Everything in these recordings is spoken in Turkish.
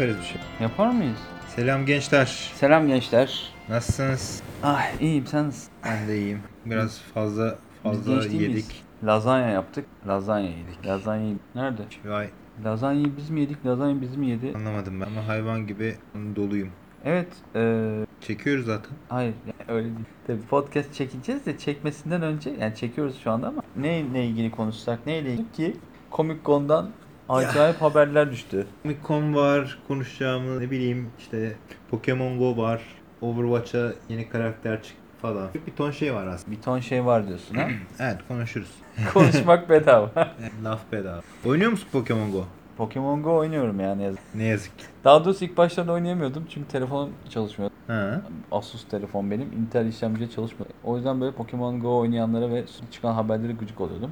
Yaparız bir şey. Yapar mıyız? Selam gençler. Selam gençler. Nasılsınız? Ah iyiyim sen nasılsın? Ben de iyiyim. Biraz fazla Biz fazla genç değil miyiz? yedik. Lazanya yaptık. Lazanya yedik. Lazanya nerede? Vay Lazanyayı biz mi yedik? Lazanya biz mi yedi? anlamadım ben ama hayvan gibi doluyum. Evet. eee Çekiyoruz zaten. hayır yani öyle değil. Tabii podcast çekeceğiz de çekmesinden önce yani çekiyoruz şu anda ama neyle ilgili konuşsak neyle ilgili ki Comic Con'dan acayip haberler düştü. Comic Con var konuşacağımız ne bileyim işte Pokemon Go var. Overwatch'a yeni karakter çıktı falan. Bir ton şey var aslında. Bir ton şey var diyorsun ha. Evet konuşuruz. Konuşmak bedava. Laf bedava. Oynuyor musun Pokemon Go? Pokemon Go oynuyorum yani. yazık. Ne yazık ki. Daha doğrusu ilk başlarda oynayamıyordum çünkü telefonum çalışmıyor. Asus telefon benim. Intel işlemci çalışmıyor. O yüzden böyle Pokemon Go oynayanlara ve çıkan haberlere gıcık oluyordum.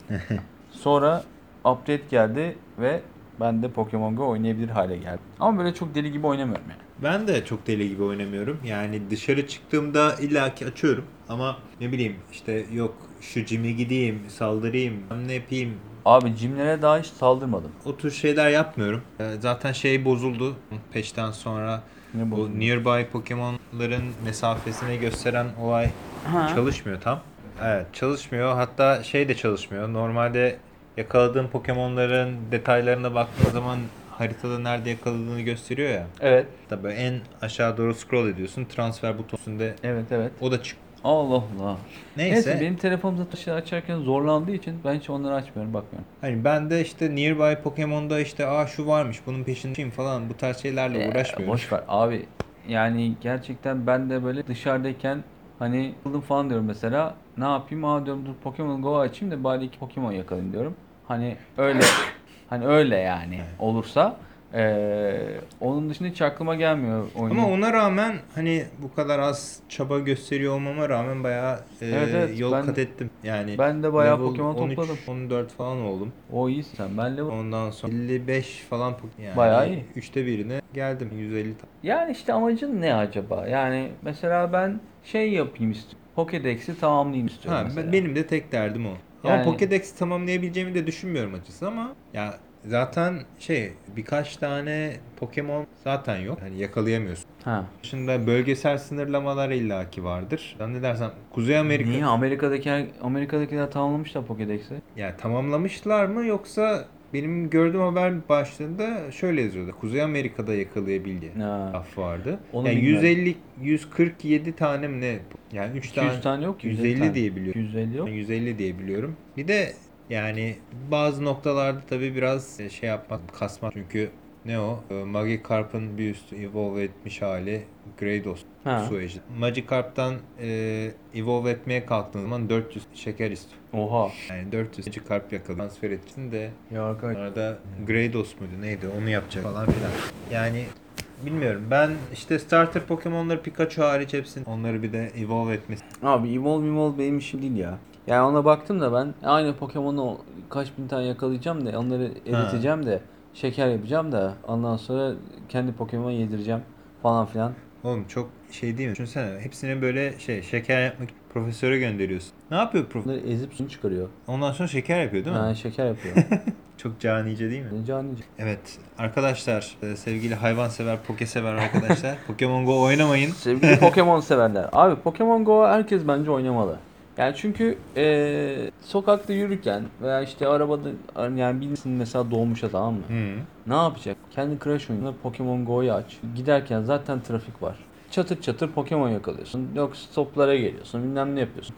Sonra update geldi ve ben de Pokemon Go oynayabilir hale geldim. Ama böyle çok deli gibi oynamıyorum yani. Ben de çok deli gibi oynamıyorum. Yani dışarı çıktığımda illaki açıyorum. Ama ne bileyim işte yok şu cime gideyim, saldırayım, ne yapayım. Abi cimlere daha hiç saldırmadım. O tür şeyler yapmıyorum. Ee, Zaten şey bozuldu. Peşten sonra Ne bu nearby Pokemon'ların mesafesini gösteren olay Ha. çalışmıyor tam. Evet çalışmıyor. Hatta şey de çalışmıyor. Normalde yakaladığın Pokemon'ların detaylarına baktığın zaman haritada nerede yakaladığını gösteriyor ya. Evet. Tabii en aşağı doğru scroll ediyorsun. Transfer butonu üstünde Evet evet. o da çık. Allah Allah. Neyse. Neyse, benim telefonumda taşı açarken zorlandığı için ben hiç onları açmıyorum bakmıyorum. Hani ben de işte nearby Pokemon'da işte aa şu varmış bunun peşindeyim falan bu tarz şeylerle Ee, uğraşmıyorum. Boş ver abi. Yani gerçekten ben de böyle dışarıdayken hani falan diyorum mesela. Ne yapayım? Aa diyorum dur Pokemon Go açayım da bari iki Pokemon yakalayayım diyorum. Hani öyle hani öyle yani olursa ee, onun dışında hiç aklıma gelmiyor oyun. Ama ona rağmen hani bu kadar az çaba gösteriyor olmama rağmen bayağı e, Evet, evet, yol ben- kat ettim. Yani ben de bayağı Pokemon 13, topladım. 14 falan oldum. O iyi sen. Ben level Ondan sonra 55 falan yani Bayağı iyi. Üçte birine geldim 150 ta- Yani işte amacın ne acaba? Yani mesela ben şey yapayım istiyorum. Pokédex'i tamamlayayım istiyorum Ha, mesela. ben- benim de tek derdim o. Yani- Ama Pokédex'i tamamlayabileceğimi de düşünmüyorum açıkçası ama ya zaten şey birkaç tane Pokemon zaten yok. Hani yakalayamıyorsun. Ha. Dışında bölgesel sınırlamalar illaki vardır. Ben ne dersem Kuzey Amerika Niye Amerika'daki Amerika'dakiler tamamlamışlar Pokédex'i? yani tamamlamışlar mı yoksa benim gördüğüm haber başlığında şöyle yazıyordu. Kuzey Amerika'da yakalayabildiği Ha. laf vardı. Onu yani bilmiyorum. 150 147 tane mi ne? Yani 3 200 tane, tane yok ki. 150 tane. diye biliyorum. 250 yok. Ben 150 diye biliyorum. Bir de yani bazı noktalarda tabii biraz şey yapmak, kasmak. Çünkü ne o? E, Magikarp'ın bir üstü evolve etmiş hali Grados Ha. su ejdi. Magikarp'tan e, evolve etmeye kalktığın zaman 400 şeker istiyor. Oha. Yani 400 Magikarp yakaladı. Transfer etsin de Ya arkadaş. Orada Grados muydu neydi onu yapacak falan filan. Yani bilmiyorum. Ben işte starter Pokemon'ları Pikachu hariç hepsini onları bir de evolve etmesi. Abi Evolve Evolve benim işim değil ya. Yani ona baktım da ben aynı Pokemon'u kaç bin tane yakalayacağım da onları eriteceğim de şeker yapacağım da ondan sonra kendi Pokemon yedireceğim falan filan. Oğlum çok şey değil mi? Düşünsene hepsini böyle şey şeker yapmak profesöre gönderiyorsun. Ne yapıyor profesör? Bunları ezip suyunu çıkarıyor. Ondan sonra şeker yapıyor değil mi? Ha, şeker yapıyor. Çok canice değil mi? Canice. Evet arkadaşlar e, sevgili hayvansever, pokesever arkadaşlar Pokemon Go oynamayın. Sevgili Pokemon severler. Abi Pokemon Go herkes bence oynamalı. Yani çünkü eee, sokakta yürürken veya işte arabada yani birisinin mesela doğmuşa tamam mı? Hı. Ne yapacak? Kendi Crash oyununda Pokemon Go'yu aç. Giderken zaten trafik var. Çatır çatır Pokemon yakalıyorsun. Yok stoplara geliyorsun. Bilmem ne yapıyorsun.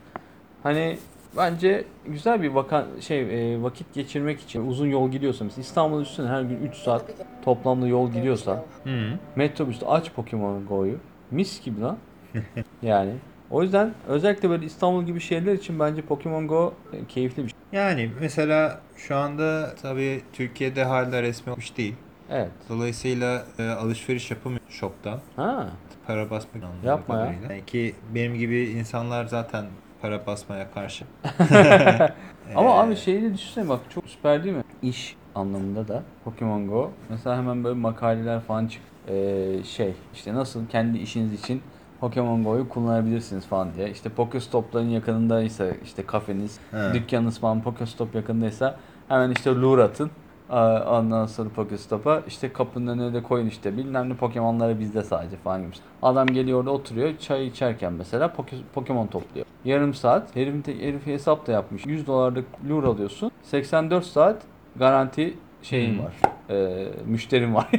Hani bence güzel bir vaka, şey e, vakit geçirmek için uzun yol gidiyorsa mesela İstanbul üstüne her gün 3 saat toplamda yol gidiyorsa Hı. metrobüste aç Pokemon Go'yu. Mis gibi lan. yani o yüzden özellikle böyle İstanbul gibi şehirler için bence Pokemon Go e, keyifli bir şey. Yani mesela şu anda tabii Türkiye'de hala resmi olmuş değil. Evet. Dolayısıyla e, alışveriş yapamıyor shop'tan. Ha. Para basmak anladığım Yapma ya. kadarıyla. Yani ki benim gibi insanlar zaten para basmaya karşı. Ama Ee, abi şeyi de düşünsene bak çok süper değil mi? İş anlamında da Pokemon Go. Mesela hemen böyle makaleler falan çık. Ee, şey işte nasıl kendi işiniz için Pokemon Go'yu kullanabilirsiniz falan diye. İşte Pokestop'ların yakınındaysa işte kafeniz, He. dükkanınız falan Pokestop yakındaysa hemen işte lure atın. Aa, Ondan sonra Pokestop'a işte kapının önüne de koyun işte bilmem ne Pokemon'ları bizde sadece falan gibi. Adam geliyor orada oturuyor çay içerken mesela Poke- Pokemon topluyor. Yarım saat herif, herif hesap da yapmış. 100 dolarlık lure alıyorsun. 84 saat garanti şeyin var. Ee, müşterin var.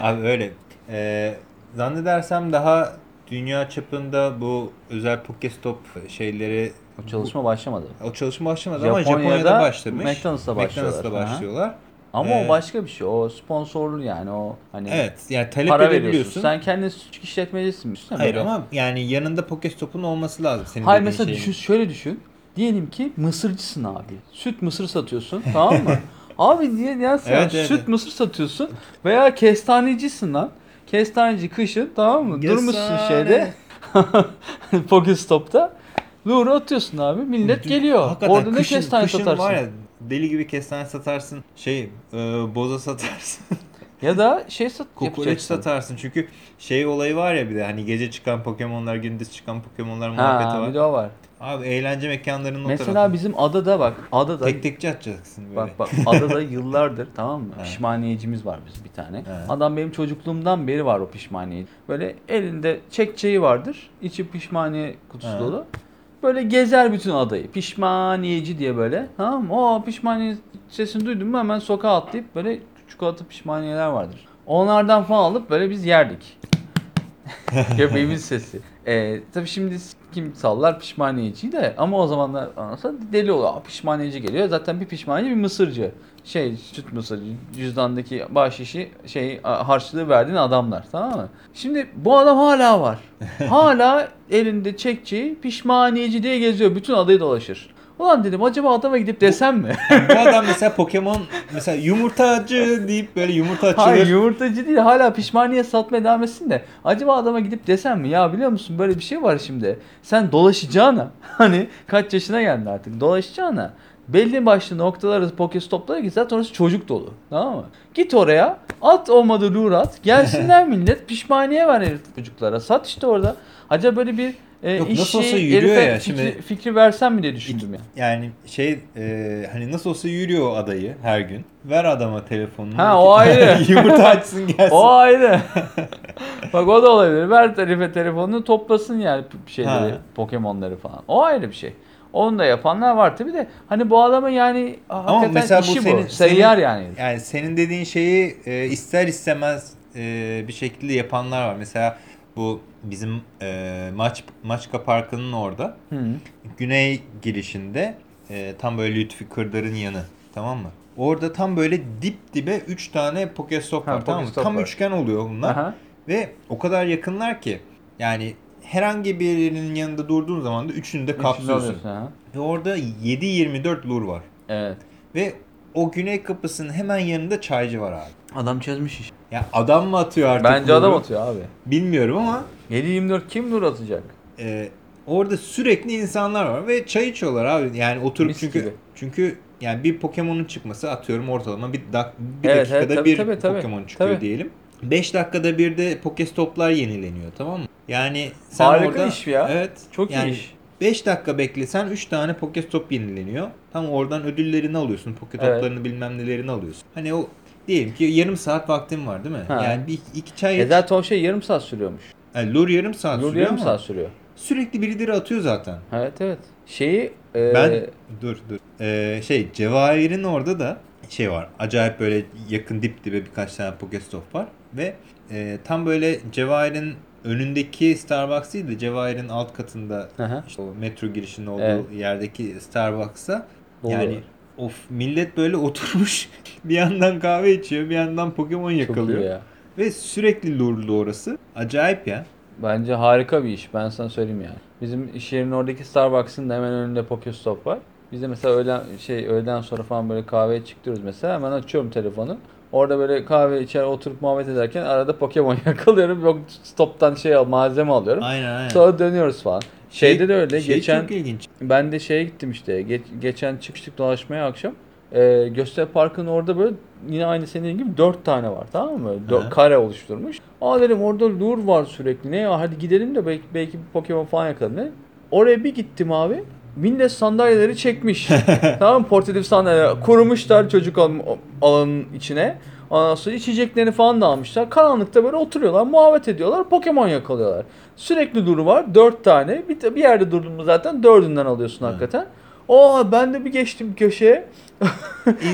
Abi öyle. Ee, zannedersem daha dünya çapında bu özel Pokestop şeyleri o çalışma başlamadı. o çalışma başlamadı ama Japonya'da Japonya'da başlamış. McDonald's'ta başlıyorlar. Aha. başlıyorlar. Ama Ee, o başka bir şey. O sponsorlu yani o hani Evet yani talep para edebiliyorsun. Sen kendin küçük işletmecisin. Hayır böyle. ama yani yanında Pokestop'un olması lazım senin Hayır mesela şeyin. düşün, şöyle düşün. Diyelim ki mısırcısın abi. Süt mısır satıyorsun tamam mı? abi niye ya sen evet, süt evet. mısır satıyorsun veya kestanecisin lan. Kestaneci kışın tamam mı? Durmuşsun Kestane. şeyde. Pokestop'ta. Lure atıyorsun abi. Millet geliyor. Hakikaten Orada ne kışın- kestane kışın satarsın. var ya deli gibi kestane satarsın. Şey e, boza satarsın. Ya da şey sat Kokoreç satarsın. Çünkü şey olayı var ya bir de hani gece çıkan Pokemon'lar, gündüz çıkan Pokemon'lar muhabbeti Ha, var. bir de o var. Abi eğlence mekanlarının o Mesela tarafı. bizim adada bak. Adada Tek tekçi atacaksın böyle. Bak bak adada yıllardır tamam mı? Pişmaniyecimiz var bizim bir tane. Adam benim çocukluğumdan beri var o pişmaniyeci. Böyle elinde çekçeyi vardır. içi pişmaniye kutusu Evet. dolu. Böyle gezer bütün adayı. Pişmaniyeci diye böyle. Tamam mı? O pişmaniye sesini duydum mu hemen sokağa atlayıp böyle çikolata pişmaniyeler vardır. Onlardan falan alıp böyle biz yerdik. Köpeğimiz sesi. Ee, tabii şimdi kim sallar pişmaniyeciyi de ama o zamanlar anlasa deli oluyor. Aa, pişmaniyeci geliyor. Zaten bir pişmaniye bir mısırcı. Şey süt mısırcı cüzdandaki bahşişi şey harçlığı verdiğin adamlar tamam mı? Şimdi bu adam hala var. hala elinde çekçi pişmaniyeci diye geziyor. Bütün adayı dolaşır. Ulan dedim acaba adama gidip desem mi? Bu adam mesela Pokemon mesela yumurtacı deyip böyle yumurta açılır. Hayır yumurtacı değil hala pişmaniye satmaya devam etsin de acaba adama gidip desem mi ya biliyor musun böyle bir şey var şimdi sen dolaşacağına hani kaç yaşına geldi artık dolaşacağına belli başlı noktaları pokestoplara git zaten orası çocuk dolu tamam mı? Git oraya at olmadı lure at gelsinler millet pişmaniye ver çocuklara sat işte orada acaba böyle bir e, Yok, iş nasıl olsa şeyi, yürüyor ya, fikri, şimdi- fikri versem mi diye düşündüm ya. Yani şey e, hani nasıl olsa yürüyor adayı her gün. Ver adama telefonunu. Ha, o ayrı. Yumurta açsın gelsin. O ayrı. Bak o da olabilir. Ver tarife telefonunu toplasın yani şeyleri, Ha. Pokemon'ları falan. O ayrı bir şey. Onu da yapanlar var tabi de hani bu adamın yani Ama hakikaten mesela bu işi senin- bu. Seyyar yani. Yani senin dediğin şeyi e, ister istemez e, bir şekilde yapanlar var. Mesela bu bizim e, Maç Maçka Parkı'nın orada Hı. güney girişinde e, tam böyle Lütfi Kırdar'ın yanı tamam mı? Orada tam böyle dip dibe 3 tane Pokestop var tamam mı? Tam var. üçgen oluyor bunlar. Aha. Ve o kadar yakınlar ki yani herhangi birinin yanında durduğun zaman da üçünü de kapsıyorsun. Ve orada 7-24 lur var. Evet. Ve o güney kapısının hemen yanında çaycı var abi. Adam çözmüş iş. Ya adam mı atıyor artık Bence adam atıyor abi. Bilmiyorum ama 7-24 kim dur atacak? e, orada sürekli insanlar var ve çay içiyorlar abi. Yani oturup Mis çünkü gibi. çünkü yani bir Pokemon'un çıkması atıyorum ortalama bir, dak bir Evet, dakikada evet, tabii, bir tabii, tabii. Pokemon çıkıyor Tabii. diyelim. 5 dakikada bir de Pokestop'lar yenileniyor tamam mı? Yani sen Harika orada iş ya. Evet. Çok iyi yani iş. 5 dakika beklesen 3 tane Pokestop yenileniyor. Tam oradan ödüllerini alıyorsun. Poketoplarını bilmem nelerini alıyorsun. Hani o diyelim ki yarım saat vaktin var değil mi? Ha. Yani bir iki çay E zaten o şey yarım saat sürüyormuş. Yani lure yarım saat Lure sürüyor yarım ama saat sürüyor. sürekli birileri atıyor zaten. Evet evet. Şeyi e, Ben dur dur. Ee, şey Cevahir'in orada da şey var. Acayip böyle yakın dip dibe birkaç tane Pokestop var ve e, tam böyle Cevahir'in önündeki Starbucks değil de Cevahir'in alt katında Aha. işte o metro girişinin olduğu Evet. yerdeki Starbucks'a yani of millet böyle oturmuş bir yandan kahve içiyor bir yandan Pokemon çok yakalıyor ya. ve sürekli lurlu orası. Acayip ya. Bence harika bir iş. Ben sana söyleyeyim yani. Bizim iş yerinin oradaki Starbucks'ın da hemen önünde Pokestop var. Biz de mesela öğlen şey öğleden sonra falan böyle kahveye çıkıyoruz mesela. Hemen açıyorum telefonu. Orada böyle kahve içer oturup muhabbet ederken arada Pokemon yakalıyorum. Yok stoptan şey al malzeme alıyorum. Aynen aynen. Sonra dönüyoruz falan. Şeyde de öyle. Şey geçen çok ilginç. ben de şeye gittim işte. Geç, geçen çıkıştık dolaşmaya akşam. Ee, Gösteri Parkı'nın orada böyle yine aynı senin gibi dört tane var tamam mı? Dö- Hı. kare oluşturmuş. Aa dedim orada lure var sürekli. Ne ya hadi gidelim de belki, belki bir Pokemon falan yakalayalım. Ne? Oraya bir gittim abi. Windows sandalyeleri çekmiş. tamam? Portatif sandalye. Kurumuşlar çocuk al- alanın içine. Ondan sonra içeceklerini falan da almışlar. Karanlıkta böyle oturuyorlar, muhabbet ediyorlar, Pokemon yakalıyorlar. Sürekli duru var. Dört tane. Bir, bir yerde durdun mu zaten dördünden alıyorsun Evet. hakikaten. Oo ben de bir geçtim köşeye.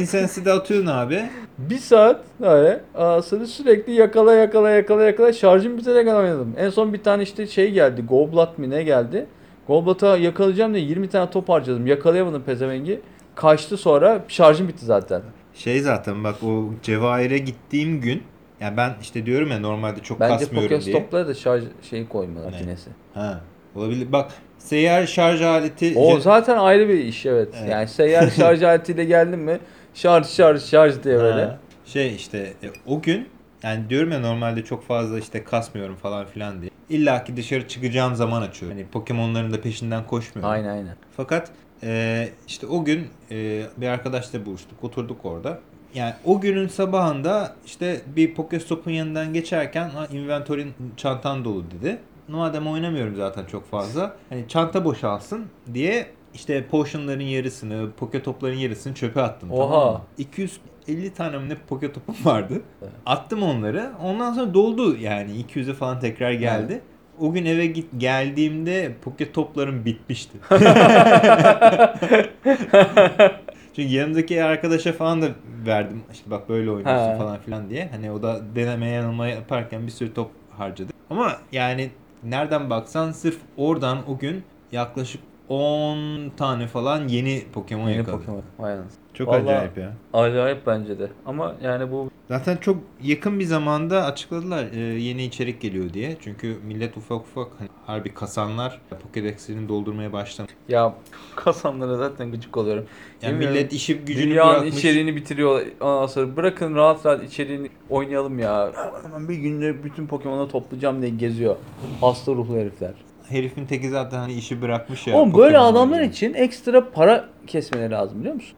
Incense'i de atıyorsun abi. Bir saat öyle. Sonra sürekli yakala yakala yakala yakala şarjım bitene kadar oynadım. En son bir tane işte şey geldi. Goblat mı ne geldi? Goblat'a yakalayacağım diye 20 tane top harcadım. Yakalayamadım pezevengi. Kaçtı sonra şarjım bitti zaten. Şey zaten bak o Cevahir'e gittiğim gün yani ben işte diyorum ya normalde çok Bence kasmıyorum diye. Pokestop'lara da şarj şeyi koyma Ne? makinesi. Ha. Olabilir. Bak seyyar şarj aleti O zaten ayrı bir iş evet. Evet. Yani seyyar şarj aletiyle geldin mi şarj şarj şarj diye böyle. Ha. Şey işte e, o gün yani diyorum ya normalde çok fazla işte kasmıyorum falan filan diye. İlla ki dışarı çıkacağım zaman açıyorum. Hani Pokemon'ların da peşinden koşmuyorum. Aynen aynen. Fakat e, işte o gün e, bir arkadaşla buluştuk. Oturduk orada. Yani o günün sabahında işte bir Pokestop'un yanından geçerken inventory'in çantan dolu dedi. Madem oynamıyorum zaten çok fazla. Hani çanta boşalsın diye işte potionların yarısını, Poketop'ların yarısını çöpe attım. Oha. Tamam mı? 250 tane mi ne Poketop'um vardı. Attım onları. Ondan sonra doldu yani 200'e falan tekrar geldi. O gün eve git geldiğimde Poketop'larım bitmişti. Çünkü yanımdaki arkadaşa falan da verdim. İşte bak böyle oynuyorsun Ha. falan filan diye. Hani o da deneme yanılma yaparken bir sürü top harcadı. Ama yani nereden baksan sırf oradan o gün yaklaşık 10 tane falan yeni Pokemon Yeni yakaladım. Pokemon. Aynen. Çok Vallahi- acayip ya. Acayip bence de. Ama yani bu Zaten çok yakın bir zamanda açıkladılar e, yeni içerik geliyor diye. Çünkü millet ufak ufak hani harbi kasanlar Pokédex'lerini doldurmaya başlamış. ya kasanlara zaten gıcık oluyorum. Yani Bilmiyorum. millet işi gücünü Dünyanın bırakmış. içeriğini bitiriyor. Ondan sonra bırakın rahat rahat içeriğini oynayalım ya. Hemen bir günde bütün Pokemon'u toplayacağım diye geziyor. Hasta ruhlu herifler. Herifin teki zaten hani işi bırakmış ya. Oğlum böyle Pokemon adamlar oynuyor. için ekstra para kesmeleri lazım biliyor musun?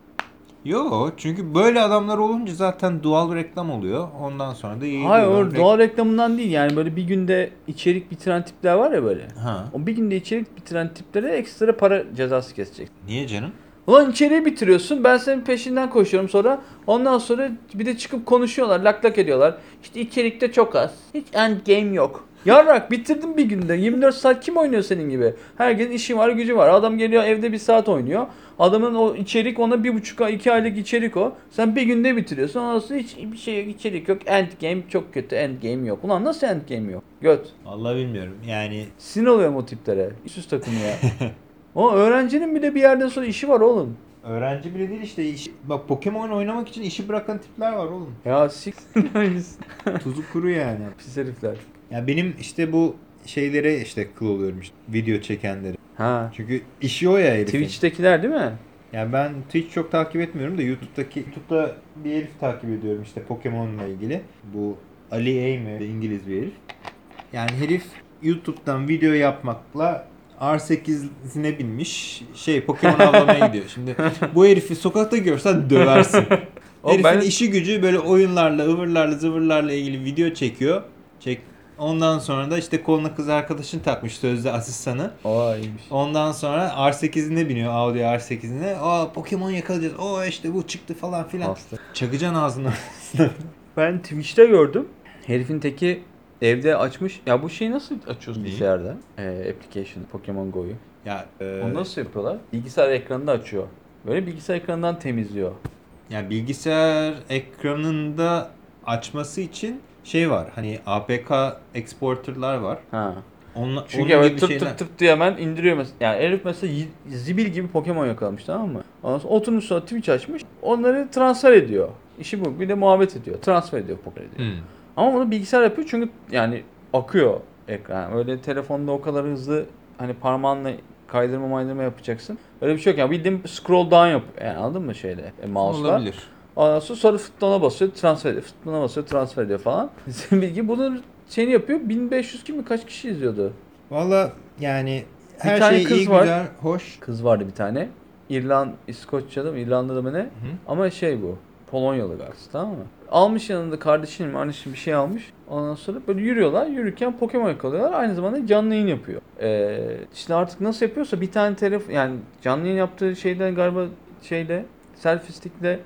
Yo çünkü böyle adamlar olunca zaten doğal reklam oluyor. Ondan sonra da yayılıyor. Hayır o doğal reklamından değil yani böyle bir günde içerik bitiren tipler var ya böyle. Ha. O bir günde içerik bitiren tiplere ekstra para cezası kesecek. Niye canım? Ulan içeriği bitiriyorsun ben senin peşinden koşuyorum sonra ondan sonra bir de çıkıp konuşuyorlar lak lak ediyorlar. İşte içerikte çok az. Hiç end game yok. Yarrak bitirdim bir günde. 24 saat kim oynuyor senin gibi? Herkesin işi var gücü var. Adam geliyor evde bir saat oynuyor. Adamın o içerik ona bir buçuk ay iki aylık içerik o. Sen bir günde bitiriyorsun. Ondan sonra hiç bir şey içerik yok. End game çok kötü. End game yok. Ulan nasıl end game yok? Göt. Vallahi bilmiyorum. Yani Sinir oluyorum o tiplere. Üst takımı ya. o öğrencinin bile bir yerden sonra işi var oğlum. öğrenci bile değil işte. iş- Bak Pokemon oynamak için işi bırakan tipler var oğlum. Ya sik Tuzu kuru yani. pis herifler. Ya benim işte bu şeylere işte kıl oluyorum işte. Video çekenleri. Ha. Çünkü işi o ya herifin. Twitch'tekiler değil mi? Yani ben Twitch çok takip etmiyorum da YouTube'daki YouTube'da bir herif takip ediyorum işte Pokemon'la ilgili. Bu Ali A mi? İngiliz bir herif. Yani herif YouTube'dan video yapmakla R8'ine binmiş şey Pokemon avlamaya gidiyor. Şimdi bu herifi sokakta görsen döversin. O Herifin ben- işi gücü böyle oyunlarla, ıvırlarla, zıvırlarla ilgili video çekiyor. Çek. Ondan sonra da işte koluna kız arkadaşın takmış sözde asistanı. Aa iyiymiş. Ondan sonra R8'ine biniyor Audi R8'ine. Aa Pokemon yakalayacağız. O işte bu çıktı falan filan. Hasta. Çakacaksın ağzına. Ben Twitch'te gördüm. Herifin teki evde açmış. Ya bu şeyi nasıl açıyorsun Neyi? bilgisayarda? Ee, application Pokemon Go'yu. ya e, Onu nasıl yapıyorlar? Bilgisayar ekranında açıyor. Böyle bilgisayar ekranından temizliyor. yani bilgisayar ekranında açması için şey var. Hani APK exporter'lar var. Ha. Onla, Çünkü onun evet tıp şeyler- tıp tıp diye hemen indiriyor mesela. Yani herif mesela zibil gibi Pokemon yakalamış tamam mı? Ondan sonra oturmuş sonra Twitch açmış. Onları transfer ediyor. İşi bu. Bir de muhabbet ediyor. Transfer ediyor Pokemon ediyor. Hmm. Ama bunu bilgisayar yapıyor çünkü yani akıyor ekran. Öyle telefonda o kadar hızlı hani parmağınla kaydırma maydırma yapacaksın. Öyle bir şey yok yani bildiğin scroll down yap. Yani anladın mı şeyle e, mouse'la. Olabilir. Ondan sonra, sonra futboluna basıyor transfer ediyor. Futboluna basıyor transfer ediyor falan. Senin bilgi bunun şeyini yapıyor. 1500 kim mi kaç kişi izliyordu? Valla yani her tane şey kız iyi var. güzel, hoş. Kız vardı bir tane. İrland, İskoçya'da mı İrlanda'da mı ne? Hı. Ama şey bu. Polonyalı galiba tamam mı? Almış yanında kardeşinin mi annesi bir şey almış. Ondan sonra böyle yürüyorlar. Yürürken Pokemon yakalıyorlar. Aynı zamanda canlı yayın yapıyor. Ee, işte artık nasıl yapıyorsa bir tane telefon yani canlı yayın yaptığı şeyden galiba şeyde selfie stick'le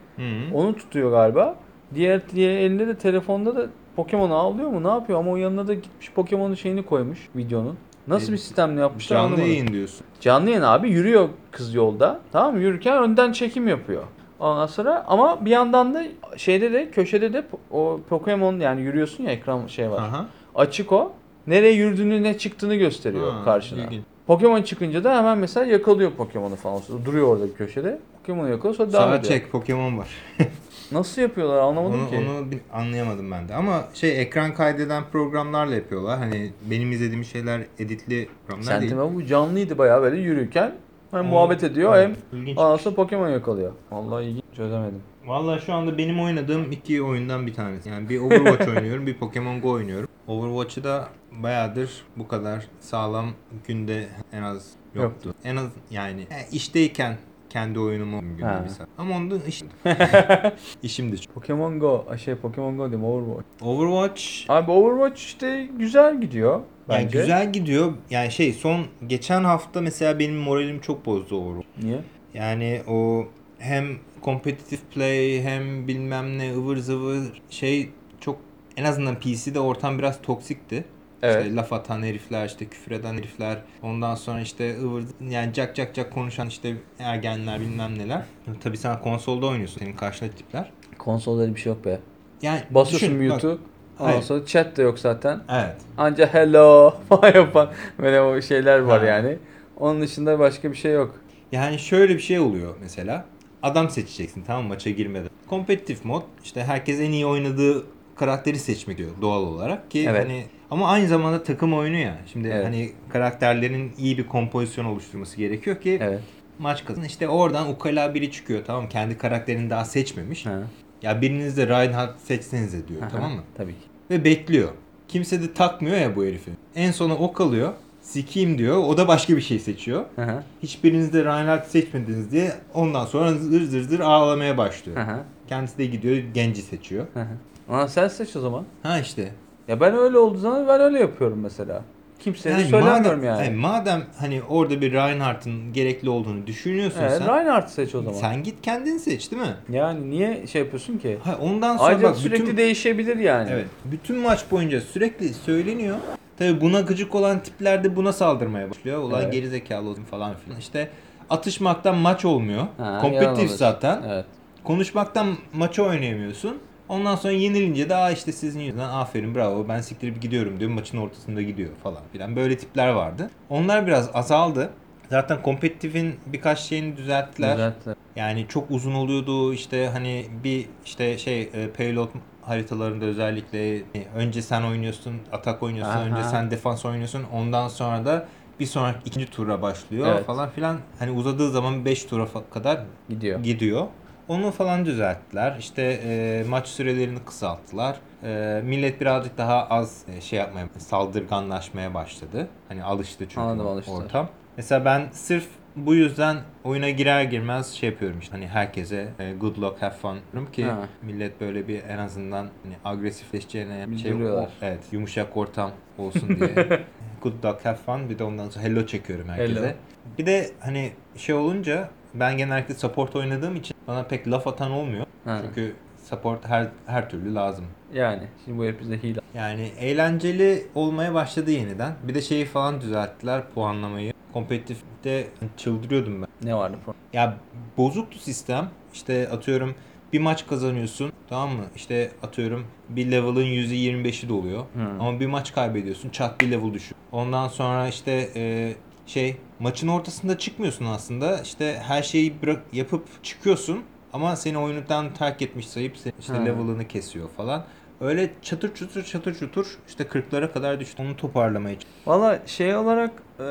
onu tutuyor galiba. Diğer diğer elinde de telefonda da Pokemon'u avlıyor mu ne yapıyor ama o yanına da gitmiş Pokemon'un şeyini koymuş videonun. Nasıl E, bir sistemle yapmışlar Canlı anlamadım. yayın diyorsun. Canlı yayın abi yürüyor kız yolda. Tamam mı? Yürürken önden çekim yapıyor. Ondan sonra ama bir yandan da şeyde de köşede de po- o Pokemon yani yürüyorsun ya ekran şey var. Aha. Açık o. Nereye yürüdüğünü ne çıktığını gösteriyor Ha, karşına. ilginç. Pokemon çıkınca da hemen mesela yakalıyor Pokemon'u falan. Duruyor orada bir köşede. Pokemon'u yakalıyor sonra devam Sağa ediyor. çek Pokemon var. Nasıl yapıyorlar anlamadım Onu, ki. onu bir- anlayamadım ben de. Ama şey ekran kaydeden programlarla yapıyorlar. Hani benim izlediğim şeyler editli programlar değil. Sentime bu canlıydı bayağı böyle yürürken hem Ama- muhabbet ediyor Evet, hem ilginç. sonra Pokemon yakalıyor. Vallahi ilginç çözemedim. Vallahi şu anda benim oynadığım iki oyundan bir tanesi. Yani bir Overwatch oynuyorum, bir Pokemon Go oynuyorum. Overwatch'ı da bayağıdır bu kadar sağlam günde en az yoktu. En az yani e, işteyken kendi oyunumu günde bir saat. Ama onda iş, işimdi. Pokemon Go, şey Pokemon Go diyeyim Overwatch. Overwatch Abi Overwatch işte güzel gidiyor yani bence. güzel gidiyor. Yani şey son geçen hafta mesela benim moralim çok bozdu Overwatch. Niye? Yani o hem competitive play hem bilmem ne ıvır zıvır şey çok en azından PC'de ortam biraz toksikti. Evet. İşte laf atan herifler, işte küfür eden herifler, ondan sonra işte ıvır yani cak cak cak konuşan işte ergenler bilmem neler. Tabii sen konsolda oynuyorsun senin karşında tipler. Konsolda öyle bir şey yok be. Yani Basıyorsun mute'u. Ondan Hayır. sonra chat de yok zaten. Evet. Anca hello falan yapan böyle o şeyler var Ha. yani. Onun dışında başka bir şey yok. Yani şöyle bir şey oluyor mesela. Adam seçeceksin tamam mı maça girmeden. Kompetitif mod işte herkes en iyi oynadığı karakteri seçmek diyor doğal olarak ki Evet. hani ama aynı zamanda takım oyunu ya. Şimdi Evet. hani karakterlerin iyi bir kompozisyon oluşturması gerekiyor ki Evet. maç kazan. İşte oradan ukala biri çıkıyor tamam mı? Kendi karakterini daha seçmemiş. Ha. Ya biriniz de Reinhardt seçsenize diyor Aha, tamam mı? Tabii ki. Ve bekliyor. Kimse de takmıyor ya bu herifi. En sona o kalıyor. Sikiyim diyor. O da başka bir şey seçiyor. Aha. Hiçbiriniz de Reinhardt seçmediniz diye ondan sonra zır zır zır ağlamaya başlıyor. Aha. Kendisi de gidiyor Genci seçiyor. Aha. Ama sen seç o zaman. Ha işte. Ya ben öyle olduğu zaman ben öyle yapıyorum mesela. Kimseye de söylemiyorum madem, yani. madem hani orada bir Reinhardt'ın gerekli olduğunu düşünüyorsun Evet, sen. Reinhardt seç o zaman. Sen git kendin seç değil mi? Yani niye şey yapıyorsun ki? Ha, ondan sonra Ayrıca bak sürekli bütün, değişebilir yani. evet, bütün maç boyunca sürekli söyleniyor. Tabi buna gıcık olan tipler de buna saldırmaya başlıyor. Ulan Evet. gerizekalı olsun falan filan. İşte atışmaktan maç olmuyor. Ha, Kompetitif zaten. Evet. Konuşmaktan maçı oynayamıyorsun. Ondan sonra yenilince de Aa işte sizin yüzünden aferin bravo ben siktirip gidiyorum diyor maçın ortasında gidiyor falan filan. Böyle tipler vardı. Onlar biraz azaldı. Zaten kompetitifin birkaç şeyini düzelttiler. Düzelttiler. Yani çok uzun oluyordu işte hani bir işte şey e, payload haritalarında özellikle e, önce sen oynuyorsun, atak oynuyorsun, Aha. önce sen defans oynuyorsun. Ondan sonra da bir sonraki ikinci tura başlıyor Evet. falan filan. Hani uzadığı zaman 5 tura kadar Gidiyor. gidiyor. Onu falan düzelttiler. İşte e, maç sürelerini kısalttılar. E, millet birazcık daha az e, şey yapmaya, saldırganlaşmaya başladı. Hani alıştı çünkü Anladım, ortam. Mesela ben sırf bu yüzden oyuna girer girmez şey yapıyorum işte hani herkese e, good luck have fun diyorum ki Ha. millet böyle bir en azından hani agresifleşeceğine şey o- evet yumuşak ortam olsun diye good luck have fun bir de ondan sonra hello çekiyorum herkese. Hello. Bir de hani şey olunca ben genellikle support oynadığım için bana pek laf atan olmuyor. Ha. Çünkü support her her türlü lazım. Yani şimdi bu herif bize hile. Yani eğlenceli olmaya başladı yeniden. Bir de şeyi falan düzelttiler puanlamayı. Kompetitifte çıldırıyordum ben. Ne vardı? Ya bozuktu sistem. İşte atıyorum bir maç kazanıyorsun tamam mı? İşte atıyorum bir level'ın %25'i doluyor. Hmm. Ama bir maç kaybediyorsun çat bir level düşüyor. Ondan sonra işte e, şey maçın ortasında çıkmıyorsun aslında. İşte her şeyi bırak, yapıp çıkıyorsun. Ama seni oyundan terk etmiş sayıp işte Ha. level'ını kesiyor falan. Öyle çatır çutur çatır çutur işte 40'lara kadar düştü. Onu toparlamaya Valla şey olarak e,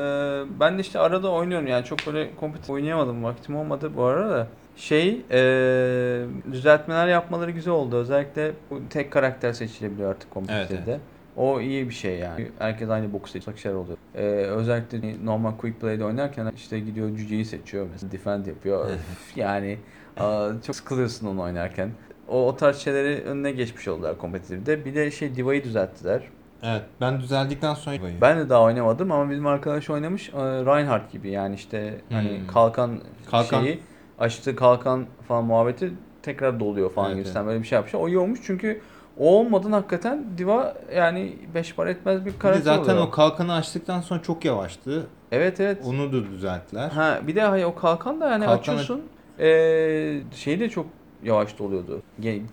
ben de işte arada oynuyorum yani çok böyle kompetitif oynayamadım vaktim olmadı bu arada da. Şey e, düzeltmeler yapmaları güzel oldu. Özellikle tek karakter seçilebiliyor artık kompetitifte. Evet, O iyi bir şey yani. Herkes aynı boku seçiyor. şeyler oluyor. E, özellikle normal quick play'de oynarken işte gidiyor cüceyi seçiyor mesela defend yapıyor. Yani çok sıkılıyorsun onu oynarken. o, o tarz şeyleri önüne geçmiş oldular kompetitifde. Bir de şey Diva'yı düzelttiler. Evet. Ben düzeldikten sonra Ben de daha oynamadım ama bizim arkadaş oynamış. Ee, Reinhardt gibi yani işte hani Hmm. kalkan, Kalkan. şeyi açtı kalkan falan muhabbeti tekrar doluyor falan Evet, gibisinden böyle bir şey yapmış. O iyi olmuş çünkü o olmadan hakikaten Diva yani beş para etmez bir Bir karakter zaten oluyor. o kalkanı açtıktan sonra çok yavaştı. Evet evet. Onu da düzelttiler. Ha bir de hani o kalkan da yani Kalkan- açıyorsun. Ee, şey de çok yavaş doluyordu.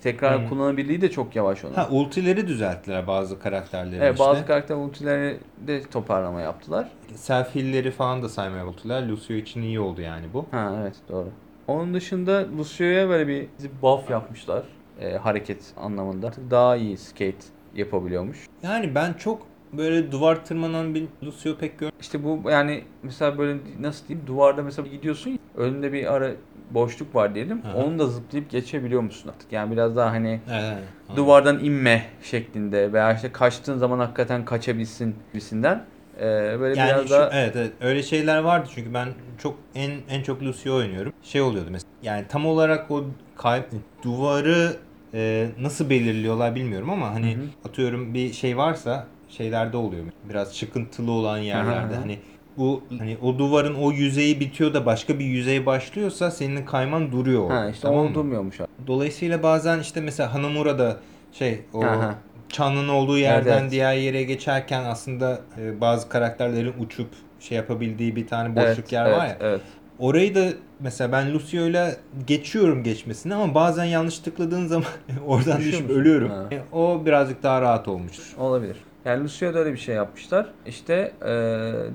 Tekrar Hmm. kullanabilirliği de çok yavaş onun. Ha ultileri düzelttiler bazı karakterlerin Evet, işte. bazı karakter ultileri de toparlama yaptılar. Self heal'leri falan da saymaya ultiler. Lucio için iyi oldu yani bu. Ha evet doğru. Onun dışında Lucio'ya böyle bir buff yapmışlar. E, hareket anlamında. Artık daha iyi skate yapabiliyormuş. Yani ben çok böyle duvar tırmanan bir Lucio pek görmedim. İşte bu yani mesela böyle nasıl diyeyim duvarda mesela gidiyorsun önünde bir ara boşluk var diyelim. Hı. Onu da zıplayıp geçebiliyor musun artık? Yani biraz daha hani Evet, duvardan inme şeklinde veya işte kaçtığın zaman hakikaten kaçabilsin gibisinden. e, böyle Yani biraz şu- daha evet, evet öyle şeyler vardı çünkü ben çok en en çok Lucio oynuyorum. Şey oluyordu mesela. Yani tam olarak o kay- duvarı e, nasıl belirliyorlar bilmiyorum ama hani Hı hı. atıyorum bir şey varsa şeylerde oluyor. Biraz çıkıntılı olan yerlerde hı. hani bu hani o duvarın o yüzeyi bitiyor da başka bir yüzey başlıyorsa senin kayman duruyor. ha işte tamam o durmuyormuş. Dolayısıyla bazen işte mesela Hanamura'da şey o hı. çanın olduğu yerden evet. diğer yere geçerken aslında e, bazı karakterlerin uçup şey yapabildiği bir tane boşluk evet, yer evet, var ya. Evet. Orayı da mesela ben Lucio'yla geçiyorum geçmesini ama bazen yanlış tıkladığın zaman oradan Düşüyor düşüp musun? ölüyorum. Ha. E, O birazcık daha rahat olmuş. Olabilir. Yani Lucio'da öyle bir şey yapmışlar. İşte eee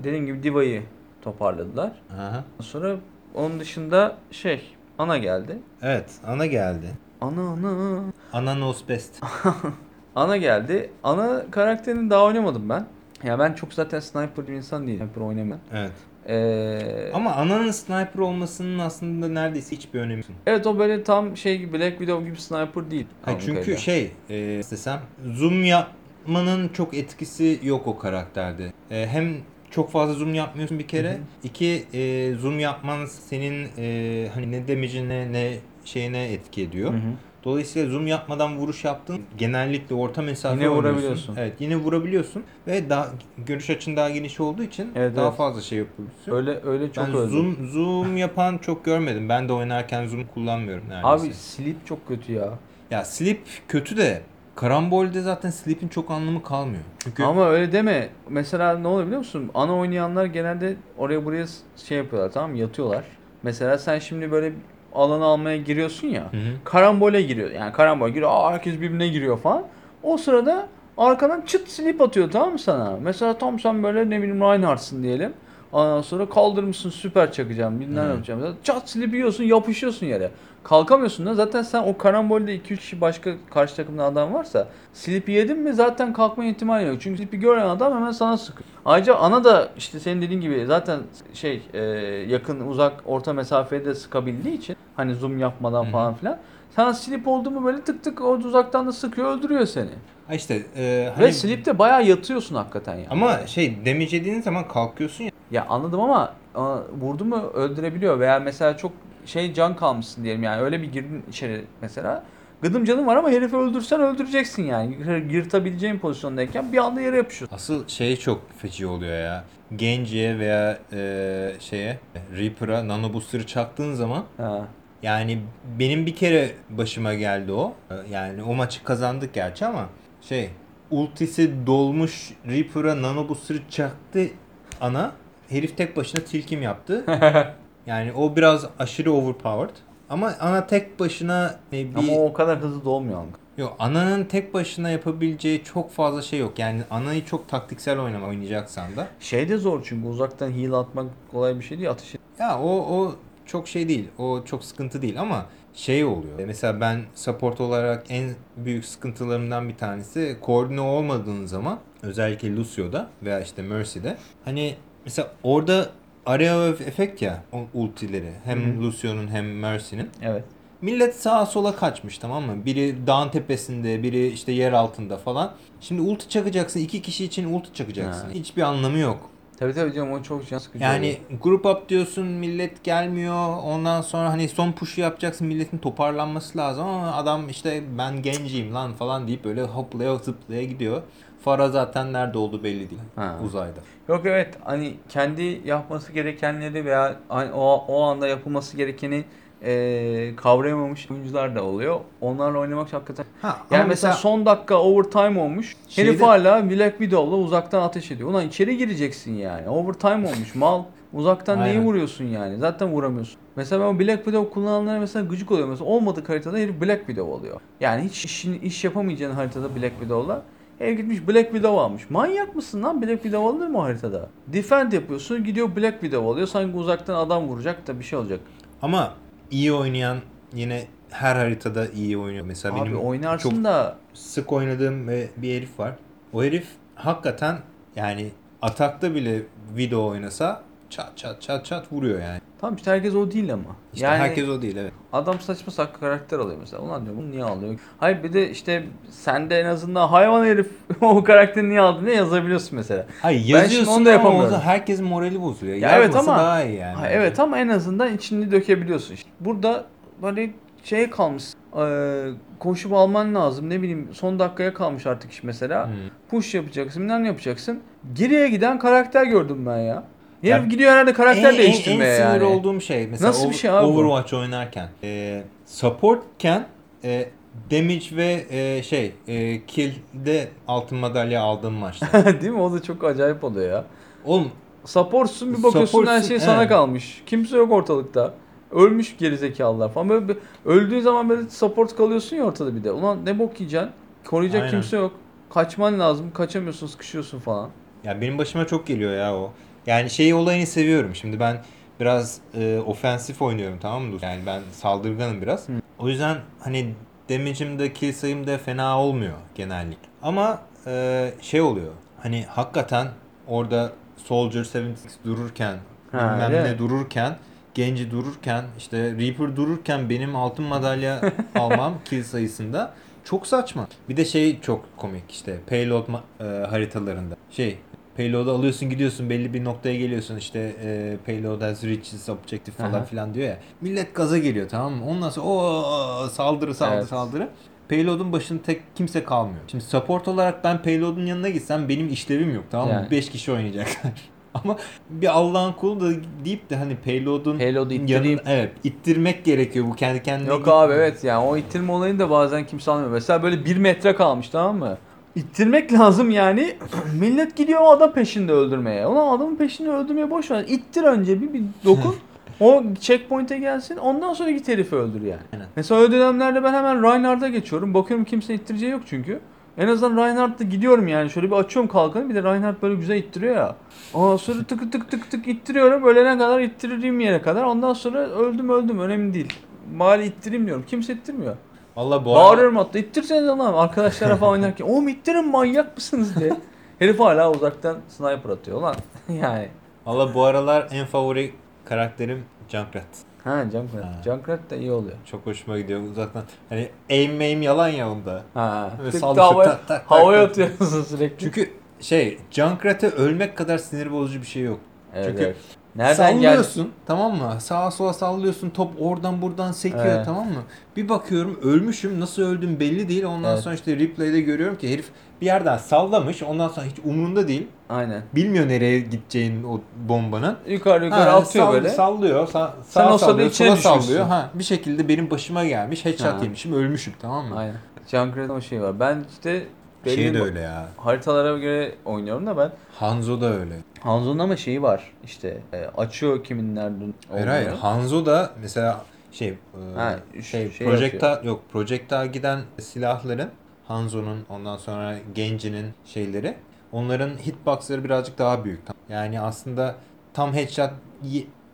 dediğim gibi Diva'yı toparladılar. Aha. Sonra onun dışında şey Ana geldi. Evet, ana geldi. Ana ana. Ana knows best. Ana geldi. Ana karakterini daha oynamadım ben. Ya ben çok zaten sniper bir insan değilim. Sniper oynamıyorum. Evet. Eee Ama ananın sniper olmasının aslında neredeyse hiçbir önemi yok. evet o böyle tam şey gibi Black Widow gibi sniper değil. Ha, anladığım çünkü kadarıyla. şey e, desem zoom yapmanın çok etkisi yok o karakterde. E, hem çok fazla zoom yapmıyorsun bir kere. İki e, zoom yapman senin e, hani ne damage'ine ne şeyine etki ediyor. Hı hı. Dolayısıyla zoom yapmadan vuruş yaptığın genellikle orta mesafe Yine oynuyorsun. vurabiliyorsun. Evet yine vurabiliyorsun ve daha görüş açın daha geniş olduğu için Evet, daha evet. fazla şey yapabiliyorsun. Öyle öyle çok ben öldüm. zoom zoom yapan çok görmedim. Ben de oynarken zoom kullanmıyorum neredeyse. Abi sleep çok kötü ya. Ya Sleep kötü de Karambol'de zaten Sleep'in çok anlamı kalmıyor. Çünkü Ama öyle deme. Mesela ne oluyor biliyor musun? Ana oynayanlar genelde oraya buraya şey yapıyorlar tamam mı? Yatıyorlar. Mesela sen şimdi böyle alanı almaya giriyorsun ya. Hı hı. Karambole giriyor. Yani karambol giriyor. Aa, herkes birbirine giriyor falan. O sırada arkadan çıt slip atıyor tamam mı sana? Mesela tam sen böyle ne bileyim Reinhardt'sın diyelim. Ondan sonra kaldırmışsın süper çakacağım bilmem ne yapacağım. Çat slip yiyorsun yapışıyorsun yere. Kalkamıyorsun da zaten sen o karambolde 2-3 kişi başka karşı takımda adam varsa slip'i yedin mi zaten kalkma ihtimali yok. Çünkü slip'i gören adam hemen sana sıkıyor. Ayrıca ana da işte senin dediğin gibi zaten şey e, yakın uzak orta mesafede de sıkabildiği için hani zoom yapmadan falan filan. Sana slip oldu mu böyle tık tık o uzaktan da sıkıyor öldürüyor seni. Ha işte e, hani Ve slip'te bayağı yatıyorsun hakikaten yani. ama şey damage yediğin zaman kalkıyorsun ya. Ya anladım ama vurdu mu öldürebiliyor veya mesela çok şey can kalmışsın diyelim yani öyle bir girdin içeri mesela. Gıdım canın var ama herifi öldürsen öldüreceksin yani. Yırtabileceğin pozisyondayken bir anda yere yapışıyorsun. Asıl şey çok feci oluyor ya. Genji'ye veya e, şeye Reaper'a Nano Booster'ı çaktığın zaman Ha. Yani benim bir kere başıma geldi o. Yani o maçı kazandık gerçi ama şey ultisi dolmuş Reaper'a Nano Booster'ı çaktı ana. Herif tek başına tilkim yaptı. Yani o biraz aşırı overpowered. Ama ana tek başına e, bir... Ama o kadar hızlı dolmuyor. ama. Yok ananın tek başına yapabileceği çok fazla şey yok. Yani anayı çok taktiksel oynama oynayacaksan da. Şey de zor çünkü uzaktan heal atmak kolay bir şey değil. Atış Ya o o çok şey değil. O çok sıkıntı değil ama şey oluyor. Mesela ben support olarak en büyük sıkıntılarımdan bir tanesi koordine olmadığın zaman özellikle Lucio'da veya işte Mercy'de hani mesela orada area of effect ya o ultileri hem. Lucio'nun hem Mercy'nin Evet. Millet sağa sola kaçmış tamam mı? Biri dağın tepesinde, biri işte yer altında falan. Şimdi ulti çakacaksın. iki kişi için ulti çakacaksın. Ha. Hiçbir anlamı yok. Tabii tabii canım o çok can sıkıcı Yani oluyor. grup up diyorsun millet gelmiyor. Ondan sonra hani son push'u yapacaksın milletin toparlanması lazım ama adam işte ben genciyim lan falan deyip böyle hoplaya zıplaya gidiyor. Farah zaten nerede olduğu belli değil. Ha. Uzayda. Yok evet hani kendi yapması gerekenleri veya hani o, o anda yapılması gerekeni e, kavrayamamış oyuncular da oluyor. Onlarla oynamak hakikaten... Ha, Yani mesela, son dakika overtime olmuş. Herif Şeyde- hala Black Widow'la uzaktan ateş ediyor. Ulan içeri gireceksin yani. Overtime olmuş mal. Uzaktan neyi Aynen. vuruyorsun yani? Zaten vuramıyorsun. Mesela ben Black Widow kullananlara mesela gıcık oluyor. Mesela olmadık haritada herif Black Widow alıyor. Yani hiç işin, iş yapamayacağın haritada Black Widow'la Herif gitmiş Black Widow almış. Manyak mısın lan Black Widow alınır mı haritada? Defend yapıyorsun gidiyor Black Widow alıyor. Sanki uzaktan adam vuracak da bir şey olacak. Ama iyi oynayan yine her haritada iyi oynuyor. Mesela Abi benim oynarsın çok da sık oynadığım ve bir herif var. O herif hakikaten yani atakta bile video oynasa çat çat çat çat vuruyor yani. Tamam işte herkes o değil ama. İşte yani herkes o değil evet. adam saçma sapan karakter alıyor mesela. Ulan diyor bunu niye alıyor? Hayır bir de işte sende en azından hayvan herif o karakteri niye aldın ne yazabiliyorsun mesela. Hayır şimdi yazıyorsun onu da ama yapamıyorum. da herkesin morali bozuluyor. Ya evet ama- daha iyi yani. Ha, evet ama en azından içini dökebiliyorsun. işte. Burada böyle şeye kalmış. eee, koşup alman lazım. Ne bileyim son dakikaya kalmış artık iş mesela. Hmm. Push yapacaksın, ne yapacaksın. Geriye giden karakter gördüm ben ya. Herif Ya- gidiyor herhalde karakter en, en, değiştirmeye en sinir yani. olduğum şey mesela Nasıl bir şey abi bu? Overwatch oynarken e, supportken e, damage ve e, şey e, kill'de altın madalya aldığım maçta. Değil mi? O da çok acayip oluyor ya. Oğlum Supportsun bir bakıyorsun her Supportsun, şey sana kalmış. Kimse yok ortalıkta. Ölmüş gerizekalılar falan. Böyle bir, öldüğün zaman böyle support kalıyorsun ya ortada bir de. Ulan ne bok yiyeceksin? Koruyacak Aynen. kimse yok. Kaçman lazım. Kaçamıyorsun, sıkışıyorsun falan. ya benim başıma çok geliyor ya o. Yani şey olayını seviyorum. Şimdi ben biraz e, ofensif oynuyorum tamam mı? Yani ben saldırganım biraz. Hı. O yüzden hani damage'im de kill sayım da fena olmuyor genellikle. Ama e, şey oluyor. Hani hakikaten orada Soldier 76 dururken Ha, bilmem ne dururken Genci dururken işte Reaper dururken benim altın madalya almam kill sayısında çok saçma. Bir de şey çok komik işte payload e, haritalarında. Şey payload'u alıyorsun gidiyorsun belli bir noktaya geliyorsun işte e, payload reached its objective falan Aha. filan diyor ya. Millet gaza geliyor tamam mı? Ondan sonra o saldırı saldırı Evet. saldırı. Payload'un başında tek kimse kalmıyor. Şimdi support olarak ben payload'un yanına gitsem benim işlevim yok tamam mı? Yani. 5 kişi oynayacaklar. Ama bir Allah'ın kulu da deyip de hani payload'un Payload'u yanına, evet ittirmek gerekiyor bu kendi kendine. Yok gitmiyor. abi evet yani o ittirme olayını da bazen kimse anlamıyor. Mesela böyle bir metre kalmış tamam mı? İttirmek lazım yani. Millet gidiyor o adam peşinde öldürmeye. Ulan adamın peşinde öldürmeye boş ver. İttir önce bir, bir dokun. o checkpoint'e gelsin. Ondan sonra git herifi öldür yani. Aynen. Mesela öyle dönemlerde ben hemen Reinhardt'a geçiyorum. Bakıyorum kimse ittireceği yok çünkü. En azından Reinhardt'ta gidiyorum yani. Şöyle bir açıyorum kalkanı. Bir de Reinhardt böyle güzel ittiriyor ya. Ondan sonra tık tık tık tık ittiriyorum. Ölene kadar ittireyim yere kadar. Ondan sonra öldüm öldüm. Önemli değil. Bari ittireyim diyorum. Kimse ittirmiyor. Valla bu arada Bağırıyorum hatta ittirseniz lan arkadaşlara falan oynarken. Oğlum ittirin manyak mısınız diye. Herif hala uzaktan sniper atıyor lan. yani. Valla bu aralar en favori karakterim Junkrat. Ha Junkrat. Ha. Junkrat da iyi oluyor. Çok hoşuma gidiyor uzaktan. Hani aim aim yalan ya onda. Ha. Böyle havaya, tak, tak, havaya atıyorsun sürekli. Çünkü şey Junkrat'e ölmek kadar sinir bozucu bir şey yok. evet, çünkü evet. Nereden geldi? sallıyorsun tamam mı? Sağa sola sallıyorsun top oradan buradan sekiyor Evet. tamam mı? Bir bakıyorum ölmüşüm nasıl öldüm belli değil. Ondan Evet. sonra işte replay'de görüyorum ki herif bir yerden sallamış ondan sonra hiç umurunda değil. Aynen. Bilmiyor nereye gideceğin o bombanın. Yukarı yukarı Ha, atıyor sall- böyle. Sallıyor. Sa Sen sağa o sırada düşmüşsün. sallıyor. Ha, bir şekilde benim başıma gelmiş. Headshot Ha. yemişim. Ölmüşüm tamam mı? Aynen. Junkrat'ın o şey var. Ben işte Şey de öyle ya. haritalara göre oynuyorum da ben. Hanzo da öyle. Hanzo'nun ama şeyi var. İşte e, açıyor kimin nerede Hayır hayır. Hanzo da mesela şey e, Ha, şey, şey projekta yok projekta giden silahların Hanzo'nun ondan sonra Genji'nin şeyleri onların hitboxları birazcık daha büyük. Yani aslında tam headshot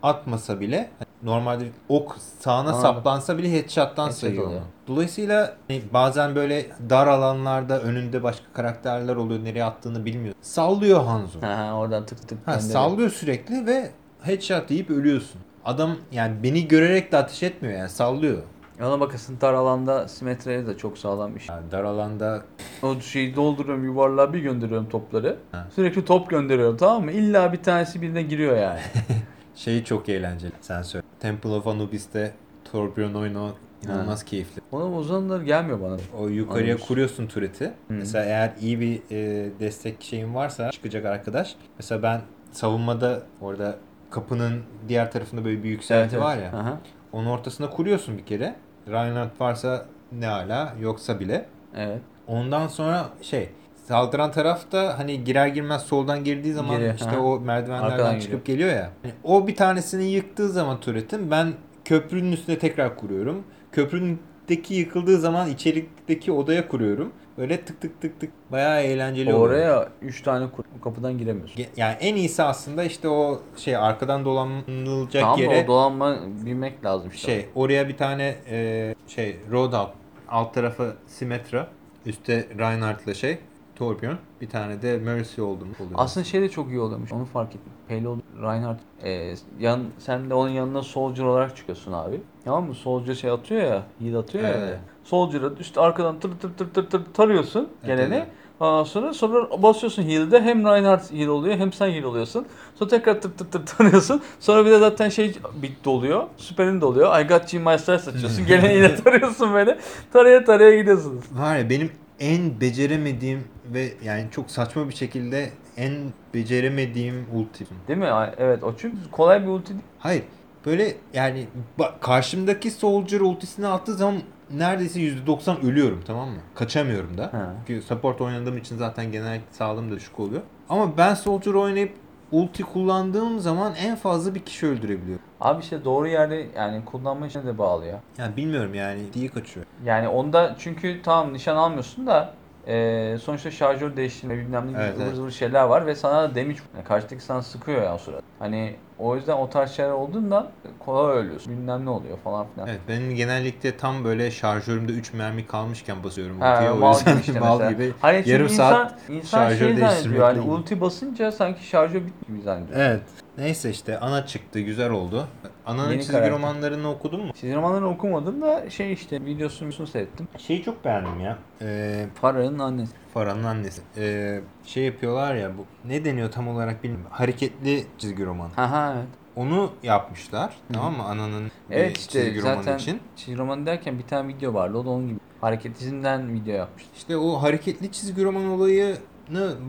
atmasa bile normalde ok sağına Anladım. saplansa bile headshot'tan Headshot sayıyor oluyor. Dolayısıyla hani bazen böyle dar alanlarda önünde başka karakterler oluyor nereye attığını bilmiyor. Sallıyor Hanzo. Ha, oradan tık tık. Ha, sallıyor sürekli ve headshot deyip ölüyorsun. Adam yani beni görerek de ateş etmiyor yani sallıyor. Ona bakasın dar alanda simetriye de çok sağlam iş. Yani dar alanda O şeyi dolduruyorum yuvarlığa bir gönderiyorum topları. Ha. Sürekli top gönderiyorum tamam mı? İlla bir tanesi birine giriyor yani. Şeyi çok eğlenceli. Sen söyle. Temple of Anubis'te Torbjorn oyunu inanılmaz keyifli. Ona o zamanlar gelmiyor bana. O yukarıya Anubis. kuruyorsun turreti. Mesela eğer iyi bir e, destek şeyin varsa çıkacak arkadaş. Mesela ben savunmada orada kapının diğer tarafında böyle bir yükselti var ya. Aha. Onun ortasına kuruyorsun bir kere. Reinhardt varsa ne hala yoksa bile. Evet. Ondan sonra şey saldıran taraf da hani girer girmez soldan girdiği zaman Geri, işte aha. o merdivenlerden Arkadan çıkıp geliyor ya. Hani o bir tanesini yıktığı zaman turretin ben köprünün üstüne tekrar kuruyorum. Köprünündeki yıkıldığı zaman içerikteki odaya kuruyorum. Böyle tık tık tık tık bayağı eğlenceli oluyor. Oraya 3 tane kapıdan giremiyorsun. Yani en iyisi aslında işte o şey arkadan dolanılacak Tamam yere o dolanma bilmek lazım işte. şey oraya bir tane e, şey road alt, alt tarafı Symmetra üstte Reinhardt'la şey Torbjorn bir tane de Mercy oldum oluyor. Aslında şey de çok iyi oluyormuş. Onu fark ettim. Payload Reinhardt e, yan, sen de onun yanına soldier olarak çıkıyorsun abi. Tamam mı? Soldier şey atıyor ya. Heal atıyor ya. Evet. Soldier'a işte arkadan tır tır tır tır tır tarıyorsun Evet, geleni. evet. Ondan sonra sonra basıyorsun heal'de hem Reinhardt heal oluyor hem sen heal oluyorsun. Sonra tekrar tır tır tır tarıyorsun. Sonra bir de zaten şey bitti oluyor. Süperin de oluyor. I got you my stars açıyorsun. Geleni yine tarıyorsun böyle. Taraya taraya gidiyorsunuz. Ya benim en beceremediğim ve yani çok saçma bir şekilde en beceremediğim ulti. Değil mi? Evet o çünkü kolay bir ulti değil. Hayır böyle yani bak karşımdaki soldier ultisini attığı zaman neredeyse %90 ölüyorum tamam mı? Kaçamıyorum da. Ha. Çünkü support oynadığım için zaten genel sağlığım da düşük oluyor. Ama ben soldier oynayıp ulti kullandığım zaman en fazla bir kişi öldürebiliyorum. Abi işte doğru yerde yani kullanma işine de bağlı ya. Yani bilmiyorum yani diye kaçıyor. Yani onda çünkü tamam nişan almıyorsun da e, sonuçta şarjör değiştirme bilmem ne Evet, ıvır evet. zıvır şeyler var ve sana damage yani karşıdaki sana sıkıyor ya o sırada. Hani o yüzden o tarz şeyler olduğunda kolay ölüyorsun. Bilmem ne oluyor falan filan. Evet benim genellikle tam böyle şarjörümde 3 mermi kalmışken basıyorum ultiye. O mal yüzden gibi işte mal mesela. gibi Hani yarım insan, saat insan şarjör şey değiştirmekle yani ulti basınca sanki şarjör bitmiş gibi zannediyor. Evet. Neyse işte ana çıktı güzel oldu. Ana'nın Yeni çizgi karakter. romanlarını okudun mu? Çizgi romanlarını okumadım da şey işte videosunu seyrettim. Şeyi çok beğendim ya. Ee, Farah'ın annesi. Farah'ın annesi. Ee, şey yapıyorlar ya bu ne deniyor tam olarak bilmiyorum. Hareketli çizgi roman. Ha ha evet. Onu yapmışlar. Tamam mı? Ana'nın Evet işte çizgi romanı zaten için. çizgi roman derken bir tane video vardı o da onun gibi. Hareketizmden video yapmıştı. İşte o hareketli çizgi roman olayını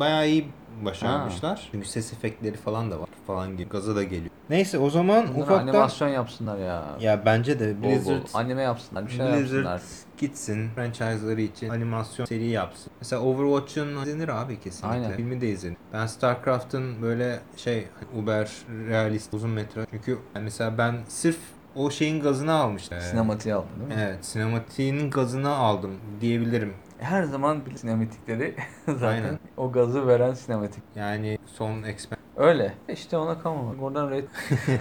bayağı iyi başarmışlar. Çünkü ses efektleri falan da var falan gibi. Gaza da geliyor. Neyse o zaman Bunları ufaktan animasyon yapsınlar ya. ya bence de Bol bol Blizzard anime yapsınlar, bir şeyler Blizzard yapsınlar. gitsin franchise'ları için animasyon seri yapsın. Mesela Overwatch'ın izlenir abi kesinlikle. Aynen. Filmi de izlenir. Ben StarCraft'ın böyle şey uber realist uzun metraj. Çünkü yani mesela ben sırf o şeyin gazını almıştım. Sinematiği aldın değil mi? Evet, sinematiğinin gazını aldım diyebilirim. Her zaman bir sinematikleri zaten Aynen. o gazı veren sinematik. Yani son X-Men. Öyle. İşte ona kalmamak. Oradan red...